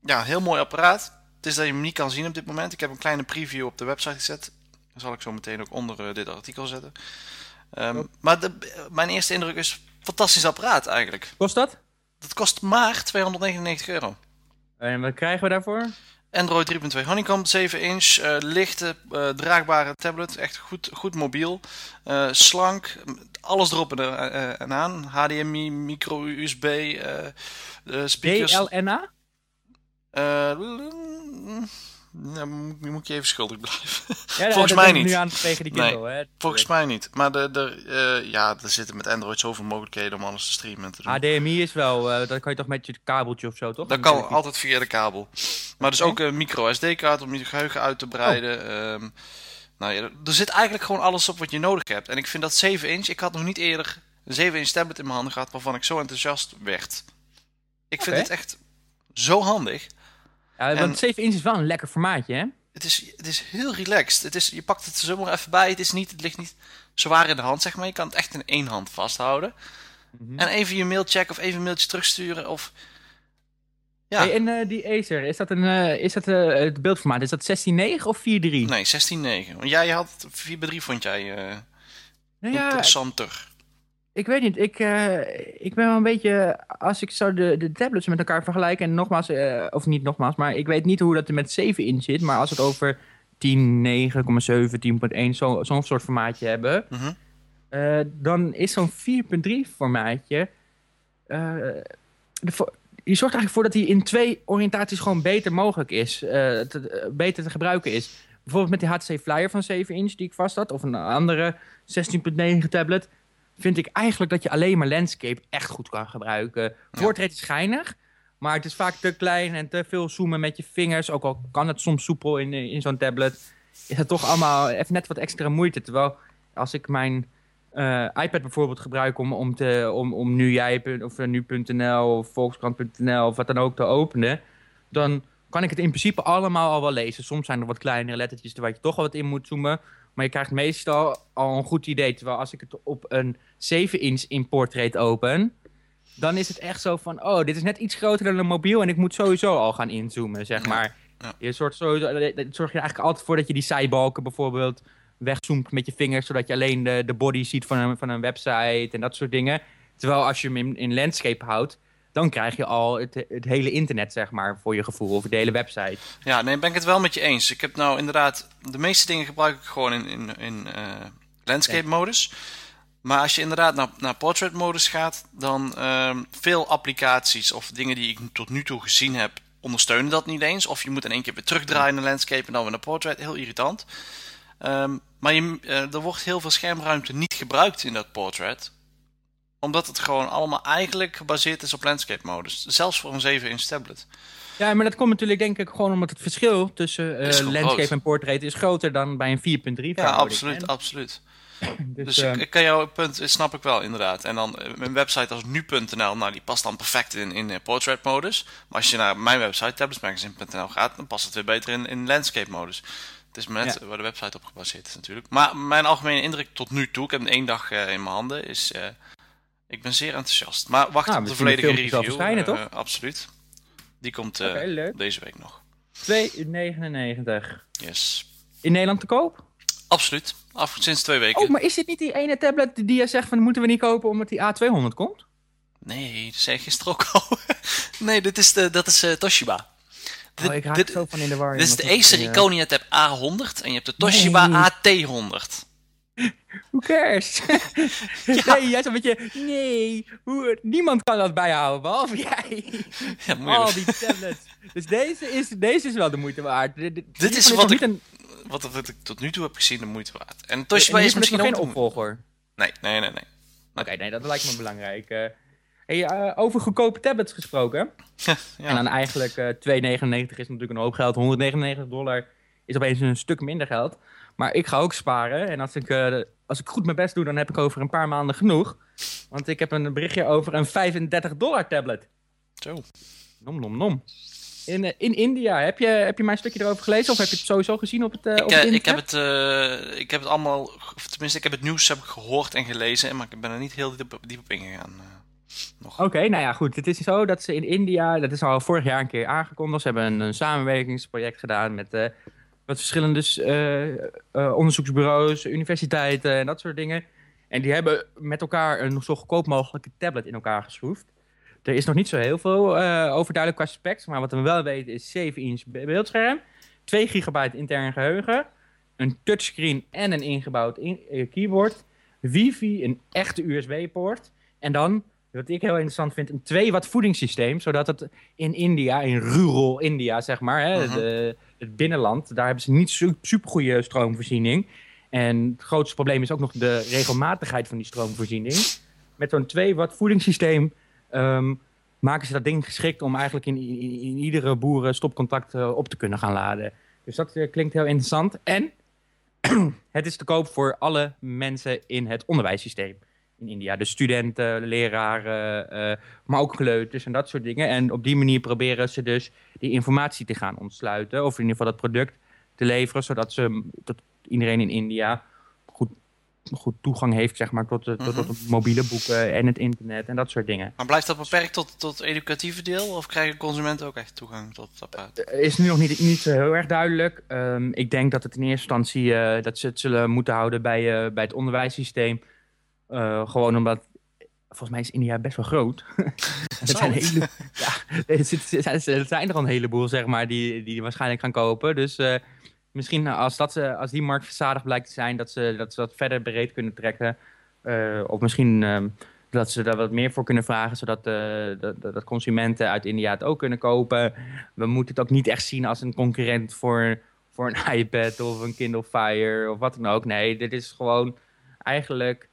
ja, heel mooi apparaat. Het is dat je hem niet kan zien op dit moment. Ik heb een kleine preview op de website gezet. Dat zal ik zo meteen ook onder uh, dit artikel zetten. Um, oh. Maar de, mijn eerste indruk is fantastisch apparaat eigenlijk. Kost dat? Dat kost maar 299 euro. En wat krijgen we daarvoor? Android 3.2 Honeycomb, 7 inch, uh, lichte, uh, draagbare tablet. Echt goed, goed mobiel. Uh, slank, alles erop en, er, en aan. HDMI, micro USB, speakers. DLNA? Nou, moet, moet je even schuldig blijven. Ja, [laughs] volgens mij niet. Nu aan tegen die Kindle, nee, hè? Volgens mij niet. Maar de, de, uh, ja, er zitten met Android zoveel mogelijkheden om alles te streamen en te doen. HDMI is wel, uh, dat kan je toch met je kabeltje of zo, toch? Dat kan altijd via de kabel. Maar dus ook een micro SD-kaart om je geheugen uit te breiden. Oh. Um, nou ja, er zit eigenlijk gewoon alles op wat je nodig hebt. En ik vind dat 7 inch, ik had nog niet eerder een 7 inch tablet in mijn handen gehad waarvan ik zo enthousiast werd. Ik vind het echt zo handig. Ja, want en, 7 inch is wel een lekker formaatje, hè? het is, het is heel relaxed. Het is, je pakt het er zomaar even bij. Het, is niet, het ligt niet zwaar in de hand, zeg maar. Je kan het echt in één hand vasthouden. Mhm. En even je mail checken of even een mailtje terugsturen. Of... Ja. Hey, en uh, die Acer, is dat, een, uh, is dat uh, het beeldformaat? Is dat 16.9 of 4.3? Nee, 16.9. Want jij had 4 bij 3 vond jij nou ja, interessanter. Ik weet niet, ik, ik ben wel een beetje, als ik zo de, de tablets met elkaar vergelijk, en nogmaals, of niet nogmaals, maar ik weet niet hoe dat er met 7 in zit, maar als het over 10.9,7, 10.1, zo'n zo soort formaatje hebben. Mhm. Uh, dan is zo'n 4.3 formaatje... Uh, die zorgt eigenlijk voor dat hij in twee oriëntaties gewoon beter mogelijk is. Te, beter te gebruiken is. Bijvoorbeeld met die HTC Flyer van 7 inch die ik vast had. Of een andere 16.9 tablet. Vind ik eigenlijk dat je alleen maar landscape echt goed kan gebruiken. Ja. Portrait is schijnig. Maar het is vaak te klein en te veel zoomen met je vingers. Ook al kan het soms soepel in, in zo'n tablet. Is het toch allemaal even net wat extra moeite. Terwijl als ik mijn uh, iPad bijvoorbeeld gebruiken om, om, te, om, om nu jij of uh, nu.nl of volkskrant.nl of wat dan ook te openen, dan kan ik het in principe allemaal al wel lezen. Soms zijn er wat kleinere lettertjes waar je toch wel wat in moet zoomen. Maar je krijgt meestal al een goed idee. Terwijl als ik het op een 7-inch in portrait open, dan is het echt zo van... oh, dit is net iets groter dan een mobiel en ik moet sowieso al gaan inzoomen, zeg maar. Ja. Je zorgt sowieso, zorg je eigenlijk altijd voor dat je die zijbalken bijvoorbeeld wegzoomt met je vingers, zodat je alleen de, de body ziet van een, van een website en dat soort dingen. Terwijl als je hem in, in landscape houdt, dan krijg je al het, het hele internet, zeg maar, voor je gevoel, of de hele website. Ja, nee, ben ik het wel met je eens. Ik heb nou inderdaad, de meeste dingen gebruik ik gewoon in, in, in uh, landscape modus. Maar als je inderdaad naar, naar portrait modus gaat, dan uh, veel applicaties of dingen die ik tot nu toe gezien heb, ondersteunen dat niet eens. Of je moet in één keer weer terugdraaien naar landscape en dan weer naar portrait. Heel irritant. Um, maar je, uh, er wordt heel veel schermruimte niet gebruikt in dat portrait. Omdat het gewoon allemaal eigenlijk gebaseerd is op landscape modus. Zelfs voor een 7 inch tablet. Ja, maar dat komt natuurlijk denk ik gewoon omdat het verschil tussen uh, landscape en portrait is groter dan bij een 4.3. Ja, absoluut, absoluut. [clears throat] dus, dus uh, ik, kan jouw punt, snap ik wel inderdaad. En dan een website als nu.nl, nou die past dan perfect in, in portrait modus. Maar als je naar mijn website, tabletsmagazine.nl gaat, dan past het weer beter in, in landscape modus. Het is met waar de website op gebaseerd is natuurlijk. Maar mijn algemene indruk tot nu toe, ik heb één dag uh, in mijn handen, is... Ik ben zeer enthousiast. Maar wacht nou, op de volledige review. Toch? Uh, absoluut. Die komt okay, deze week nog. 2,99. Yes. In Nederland te koop? Absoluut. Af, sinds twee weken. Oh, maar is dit niet die ene tablet die je zegt van moeten we niet kopen omdat die A200 komt? Nee, dat zei gisteren ook al. [laughs] nee, dit is de, dat is Toshiba. Oh, ik raak zo van in de war. Dit is de Acer Iconia Tab A100 en je hebt de Toshiba nee. AT100. Who cares? [laughs] [laughs] ja. Nee, jij zo met je... Nee, hoe, niemand kan dat bijhouden, behalve jij. [laughs] Ja, Al die tablets. Dus deze is, deze is wel de moeite waard. Dit, is wat ik, een... wat, wat ik tot nu toe heb gezien de moeite waard. En Toshiba is misschien geen opvolger. Nee, nee, nee. nee. Oké, nee, dat lijkt me belangrijk. Uh, Hey, uh, over goedkope tablets gesproken. ja. En dan eigenlijk uh, eh, 2,99 is natuurlijk een hoop geld. 199 dollar is opeens een stuk minder geld. Maar ik ga ook sparen. En als ik, uh, als ik goed mijn best doe, dan heb ik over een paar maanden genoeg. Want ik heb een berichtje over een 35 dollar tablet. Zo. Nom, nom, nom. In, in India, heb je, heb je mijn stukje erover gelezen? Of heb je het sowieso gezien op het, uh, ik, op het ik, heb het, uh, ik heb het allemaal, tenminste ik heb het nieuws heb ik gehoord en gelezen. Maar ik ben er niet heel diep, diep op ingegaan. Oké, nou ja, goed. Het is zo dat ze in India, dat is al vorig jaar een keer aangekondigd. Ze hebben een, samenwerkingsproject gedaan met wat verschillende uh, uh, onderzoeksbureaus, universiteiten en dat soort dingen. En die hebben met elkaar een zo goedkoop mogelijke tablet in elkaar geschroefd. Er is nog niet zo heel veel over duidelijk qua specs, maar wat we wel weten is 7 inch beeldscherm, 2 gigabyte intern geheugen, een touchscreen en een ingebouwd in keyboard, wifi, een echte USB-poort en dan, wat ik heel interessant vind, een 2 watt voedingssysteem. Zodat het in India, in rural India zeg maar, hè, mhm. de, het binnenland, daar hebben ze niet super goede stroomvoorziening. En het grootste probleem is ook nog de regelmatigheid van die stroomvoorziening. Met zo'n 2 watt voedingssysteem um, maken ze dat ding geschikt om eigenlijk in, in, in iedere boeren stopcontact uh, op te kunnen gaan laden. Dus dat uh, klinkt heel interessant. En [clears throat] het is te koop voor alle mensen in het onderwijssysteem in India. Dus studenten, leraren, uh, maar ook kleuters en dat soort dingen. En op die manier proberen ze dus die informatie te gaan ontsluiten. Of in ieder geval dat product te leveren, zodat ze, dat iedereen in India goed, goed toegang heeft zeg maar, tot, de, tot, tot de mhm. mobiele boeken en het internet en dat soort dingen. Maar blijft dat beperkt tot, tot het educatieve deel of krijgen consumenten ook echt toegang tot het apparaat? Is nu nog niet, niet zo heel erg duidelijk. Ehm, ik denk dat het in eerste instantie uh, dat ze het zullen moeten houden bij, uh, bij het onderwijssysteem. Uh, gewoon omdat volgens mij is India best wel groot. [laughs] het zijn hele, [laughs] ja, er zijn er al een heleboel, zeg maar, die, die waarschijnlijk gaan kopen. Dus uh, misschien als, dat, als die markt verzadigd blijkt te zijn, dat ze dat, ze dat verder breed kunnen trekken. Uh, of misschien uh, dat ze daar wat meer voor kunnen vragen, zodat dat, dat, consumenten uit India het ook kunnen kopen. We moeten het ook niet echt zien als een concurrent voor, voor een [laughs] iPad of een Kindle Fire of wat dan ook. Nee, dit is gewoon eigenlijk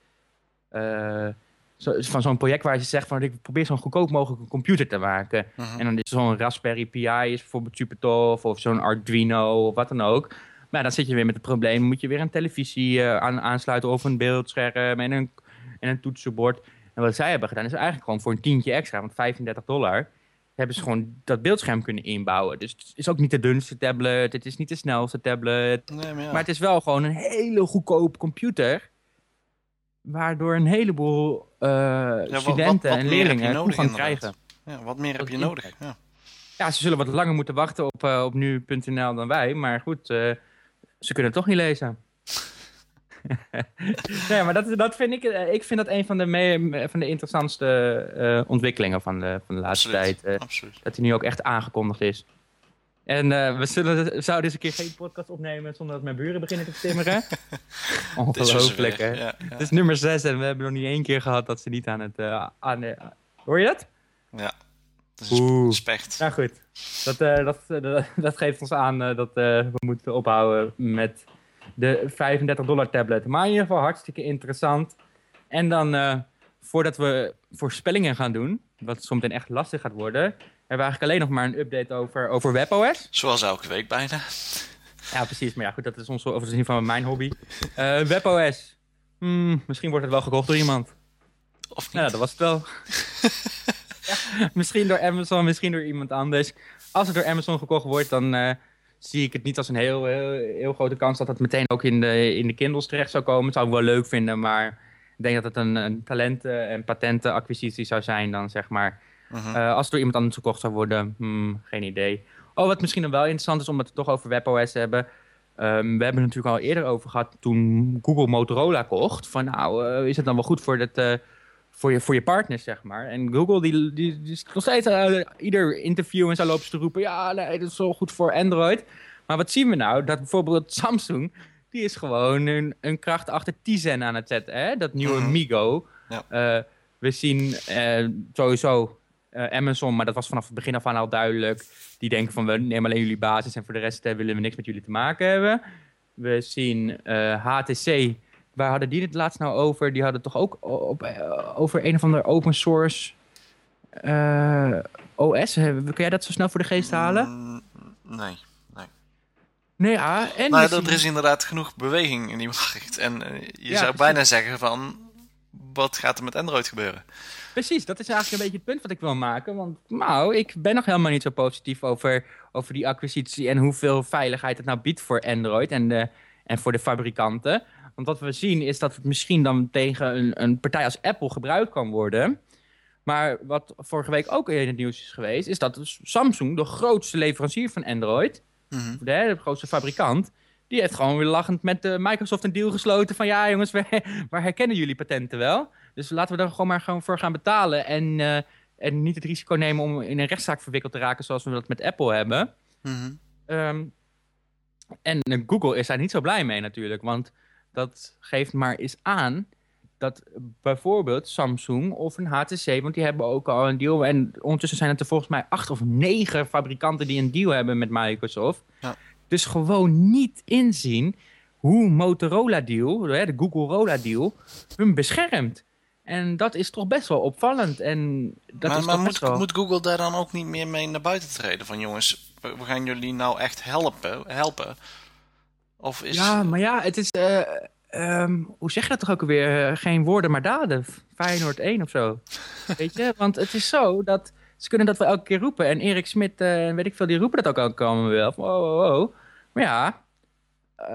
zo, van zo'n project waar je zegt van ik probeer zo'n goedkoop mogelijk een computer te maken. Mhm. En dan is zo'n Raspberry Pi is bijvoorbeeld super tof of zo'n Arduino of wat dan ook. Maar dan zit je weer met het probleem, moet je weer een televisie uh, aan, aansluiten of een beeldscherm en een, en een toetsenbord. En wat zij hebben gedaan is eigenlijk gewoon voor een tientje extra, want 35 dollar, hebben ze gewoon dat beeldscherm kunnen inbouwen. Dus het is ook niet de dunste tablet, het is niet de snelste tablet. Nee, maar, maar, het is wel gewoon een hele goedkoop computer waardoor een heleboel uh, studenten en leerlingen toegang krijgen. Ja, wat meer heb je nodig? Ja. ja. ze zullen wat langer moeten wachten op, uh, op nu.nl dan wij. Maar goed, uh, ze kunnen het toch niet lezen. [laughs] nee, maar dat, dat vind ik, ik vind dat een van de, me, van de interessantste ontwikkelingen van de, van de laatste Absoluut. tijd. Absoluut. Dat hij nu ook echt aangekondigd is. En uh, we zullen, zouden eens een keer geen podcast opnemen zonder dat mijn buren beginnen te timmeren. [laughs] Ongelooflijk, hè? Ja, ja. Het is nummer 6 en we hebben nog niet één keer gehad dat ze niet aan het... Uh, aan, uh, hoor je dat? Ja, dat is Oeh. specht. Nou goed, dat, dat, dat geeft ons aan dat we moeten ophouden met de 35 dollar tablet. Maar in ieder geval hartstikke interessant. En dan, voordat we voorspellingen gaan doen, wat soms echt lastig gaat worden hebben we eigenlijk alleen nog maar een update over, over WebOS. Zoals elke week bijna. Ja, precies. Maar ja, goed, dat is ons over zien van mijn hobby. Uh, WebOS. Hmm, misschien wordt het wel gekocht door iemand. Of niet. Ja, dat was het wel. [laughs] ja, misschien door Amazon, misschien door iemand anders. Als het door Amazon gekocht wordt, dan uh, zie ik het niet als een heel, heel, heel, grote kans dat het meteen ook in de, in de Kindles terecht zou komen. Dat zou ik wel leuk vinden, maar ik denk dat het een, een talenten- en patentenacquisitie zou zijn dan, zeg maar Mhm. Eh, als het door iemand anders gekocht zou worden, hmm, geen idee. Oh, wat misschien dan wel interessant is om het toch over WebOS te hebben. Um, we hebben het natuurlijk al eerder over gehad toen Google Motorola kocht. Van nou, uh, is het dan wel goed voor, het, uh, voor, je, voor je partners, zeg maar. En Google die, die, die is nog steeds ieder interview en zo lopen ze te roepen... ja, nee, dat is wel goed voor Android. Maar wat zien we nou? Dat bijvoorbeeld Samsung, die is gewoon een, een kracht achter Tizen aan het zetten. Hè? Dat nieuwe mhm. Migo. Ja. we zien sowieso Amazon, maar dat was vanaf het begin af aan al duidelijk. Die denken van we nemen alleen jullie basis en voor de rest uh, willen we niks met jullie te maken hebben. We zien HTC, eh, waar hadden die het laatst nou over? Die hadden toch ook op, over een of ander open source OS. Kun jij dat zo snel voor de geest halen? Mm, nee. Nee, nee ja, en maar er is inderdaad genoeg beweging in die [laughs] markt. En je zou bijna zeggen van, wat gaat er met Android gebeuren? Precies, dat is eigenlijk een beetje het punt wat ik wil maken. Want nou, ik ben nog helemaal niet zo positief over, over die acquisitie... en hoeveel veiligheid het nou biedt voor Android en, de, en voor de fabrikanten. Want wat we zien is dat het misschien dan tegen een, een partij als Apple gebruikt kan worden... Maar wat vorige week ook in het nieuws is geweest... is dat Samsung, de grootste leverancier van Android... Mhm. de, de, grootste fabrikant... die heeft gewoon weer lachend met Microsoft een deal gesloten... van ja jongens, waar herkennen jullie patenten wel... Dus laten we er gewoon maar gewoon voor gaan betalen. En, uh, en niet het risico nemen om in een rechtszaak verwikkeld te raken zoals we dat met Apple hebben. Mm um, en uh, Google is daar niet zo blij mee natuurlijk. Want dat geeft maar eens aan dat bijvoorbeeld Samsung of een HTC, want die hebben ook al een deal. En ondertussen zijn het er volgens mij acht of negen fabrikanten die een deal hebben met Microsoft. Ja. Dus gewoon niet inzien hoe Motorola deal, de Google Rola deal, hun beschermt. En dat is toch best wel opvallend. En dat maar is maar moet, moet, Google daar dan ook niet meer mee naar buiten treden? Van jongens, we, gaan jullie nou echt helpen. helpen. Of is... Ja, maar ja, het is... Uh, um, hoe zeg je dat toch ook alweer? Geen woorden, maar daden. Feyenoord 1 of zo. [laughs] Weet je? Want het is zo dat... Ze kunnen dat wel elke keer roepen. En Erik Smit en uh, weet ik veel, die roepen dat ook al komen wel. Van, oh, oh, oh. Maar ja,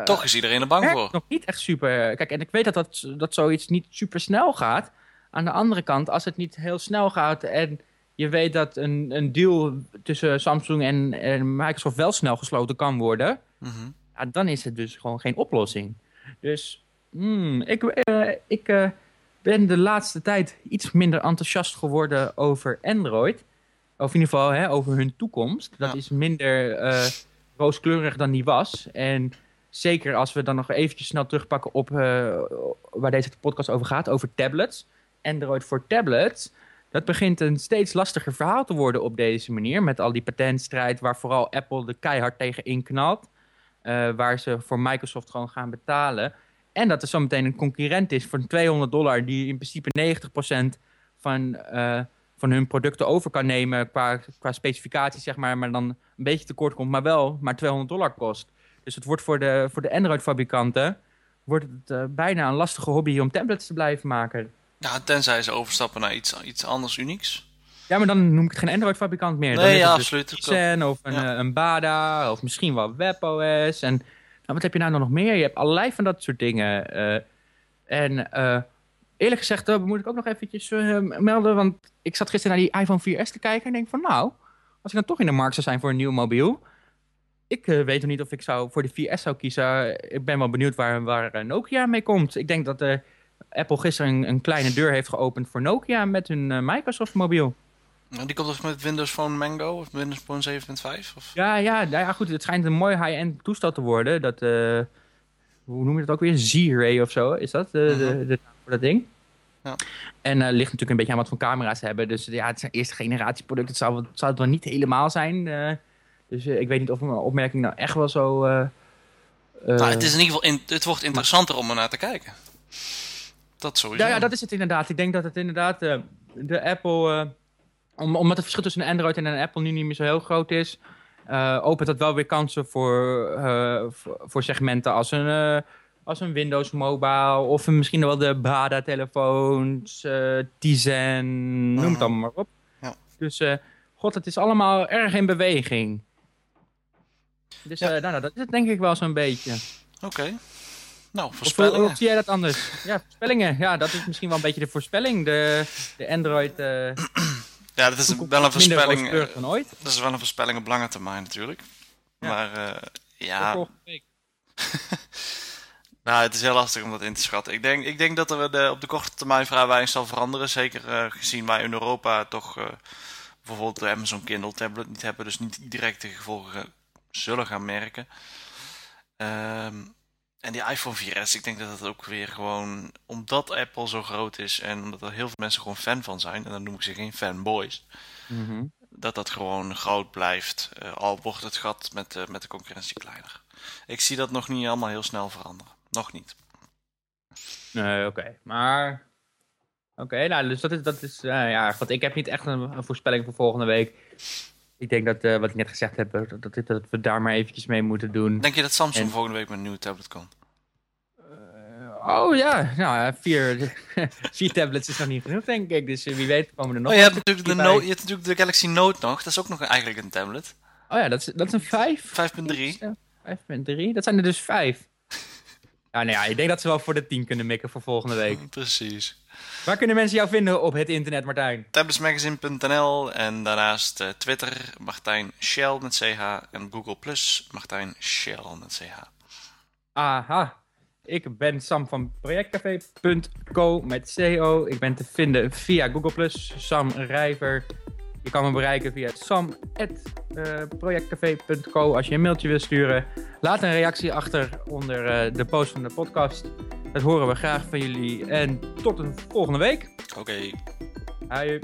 Toch is iedereen er bang voor. nog niet echt super. Kijk, en ik weet dat, dat dat zoiets niet super snel gaat. Aan de andere kant, als het niet heel snel gaat en je weet dat een, een deal tussen Samsung en, en Microsoft wel snel gesloten kan worden, mhm. ja, dan is het dus gewoon geen oplossing. Dus hmm, ik, uh, ik uh, ben de laatste tijd iets minder enthousiast geworden over Android. Of in ieder geval hè, over hun toekomst. Dat is minder uh, rooskleurig dan die was. En zeker als we dan nog eventjes snel terugpakken op waar deze podcast over gaat, over tablets. Android voor tablets. Dat begint een steeds lastiger verhaal te worden op deze manier. Met al die patentstrijd waar vooral Apple de keihard tegen inknalt. Uh, waar ze voor Microsoft gewoon gaan betalen. En dat er zometeen een concurrent is voor 200 dollar... die in principe 90% van, uh, van hun producten over kan nemen... Qua, qua specificaties, zeg maar, maar dan een beetje tekort komt... maar wel maar 200 dollar kost. Dus het wordt voor de, voor de Android-fabrikanten... wordt het uh, bijna een lastige hobby om tablets te blijven maken... Ja, tenzij ze overstappen naar iets, iets anders unieks. Ja, maar dan noem ik het geen Android-fabrikant meer. Nee, ja, dus absoluut. Zen of een, ja. Eh, een Bada of misschien wel WebOS. En nou, wat heb je nou nog meer? Je hebt allerlei van dat soort dingen. Uh, en uh, eerlijk gezegd, moet ik ook nog eventjes melden. Want ik zat gisteren naar die iPhone 4S te kijken en denk van nou, als ik dan toch in de markt zou zijn voor een nieuw mobiel. Ik weet nog niet of ik zou voor de 4S zou kiezen. Ik ben wel benieuwd waar, waar Nokia mee komt. Ik denk dat er Apple gisteren een, een, kleine deur heeft geopend voor Nokia met hun uh, Microsoft mobiel. Die komt toch met Windows Phone Mango of Windows Phone 7.5? Ja, ja, ja, goed. Het schijnt een mooi high-end toestel te worden. Dat, uh, hoe noem je dat ook weer? Z-Ray of zo is dat? Uh, de, de, voor dat ding. Ja. En ligt natuurlijk een beetje aan wat voor camera's ze hebben. Dus ja, het is een eerste generatie product. Het zou, zou het wel niet helemaal zijn. dus ik weet niet of mijn opmerking nou echt wel zo... nou, het is in ieder geval in, het wordt interessanter om er naar te kijken. Dat sowieso. Ja, ja, dat is het inderdaad. Ik denk dat het inderdaad uh, de Apple... Uh, om, omdat het verschil tussen een Android en een Apple nu niet meer zo heel groot is... Uh, opent dat wel weer kansen voor, voor, voor, segmenten als een, als een Windows Mobile... of misschien wel de Bada-telefoons, Tizen, noem het allemaal maar op. Ja. Dus god, het is allemaal erg in beweging. Dus ja. nou, dat is het denk ik wel zo'n beetje. Oké. Nou, voorspellingen. Of, zie jij dat anders? Ja, voorspellingen. Ja, dat is misschien wel een beetje de voorspelling. De, de Android... Uh, [clears throat] ja, dat is wel een voorspelling. Eh, dan ooit. Dat is wel een voorspelling op lange termijn natuurlijk. Ja. Maar uh, ja... [laughs] nou, het is heel lastig om dat in te schatten. Ik denk, ik denk dat er de, op de korte termijn vrij weinig zal veranderen. Zeker gezien wij in Europa toch bijvoorbeeld de Amazon Kindle tablet niet hebben. Dus niet direct de gevolgen zullen gaan merken. Ehm en die iPhone 4S, ik denk dat het ook weer gewoon, omdat Apple zo groot is en omdat er heel veel mensen gewoon fan van zijn, en dan noem ik ze geen fanboys, mm dat dat gewoon groot blijft, uh, al wordt het gat met, de met de concurrentie kleiner. Ik zie dat nog niet allemaal heel snel veranderen. Nog niet. Nee, oké. Maar, oké, nou, dus dat is, dat is uh, ja, want ik heb niet echt een, voorspelling voor volgende week. Ik denk dat, uh, wat ik net gezegd heb, dat, dat, dat, we daar maar eventjes mee moeten doen. Denk je dat Samsung volgende week met een nieuwe tablet komt? Uh, oh ja, nou, vier, [laughs] vier tablets is nog niet genoeg, denk ik. Dus wie weet komen er nog. Oh, je, hebt natuurlijk de Note, je hebt natuurlijk de Galaxy Note nog. Dat is ook nog eigenlijk een tablet. Oh ja, dat is, dat is een 5. 5.3. 5.3, dat zijn er dus vijf. Ja, nou ja, ik denk dat ze wel voor de 10 kunnen mikken voor volgende week. [laughs] Precies. Waar kunnen mensen jou vinden op het internet, Martijn? Tabletsmagazine.nl en daarnaast uh, Twitter, Martijn Shell met CH en Google Plus, Martijn Shell met CH. Aha, ik ben Sam van projectcafé.co met CO. Ik ben te vinden via Google Plus, Sam Rijver. Je kan me bereiken via sam.projectcafé.co als je een mailtje wil sturen. Laat een reactie achter onder uh, de post van de podcast. Dat horen we graag van jullie. En tot een volgende week. Oké. Okay.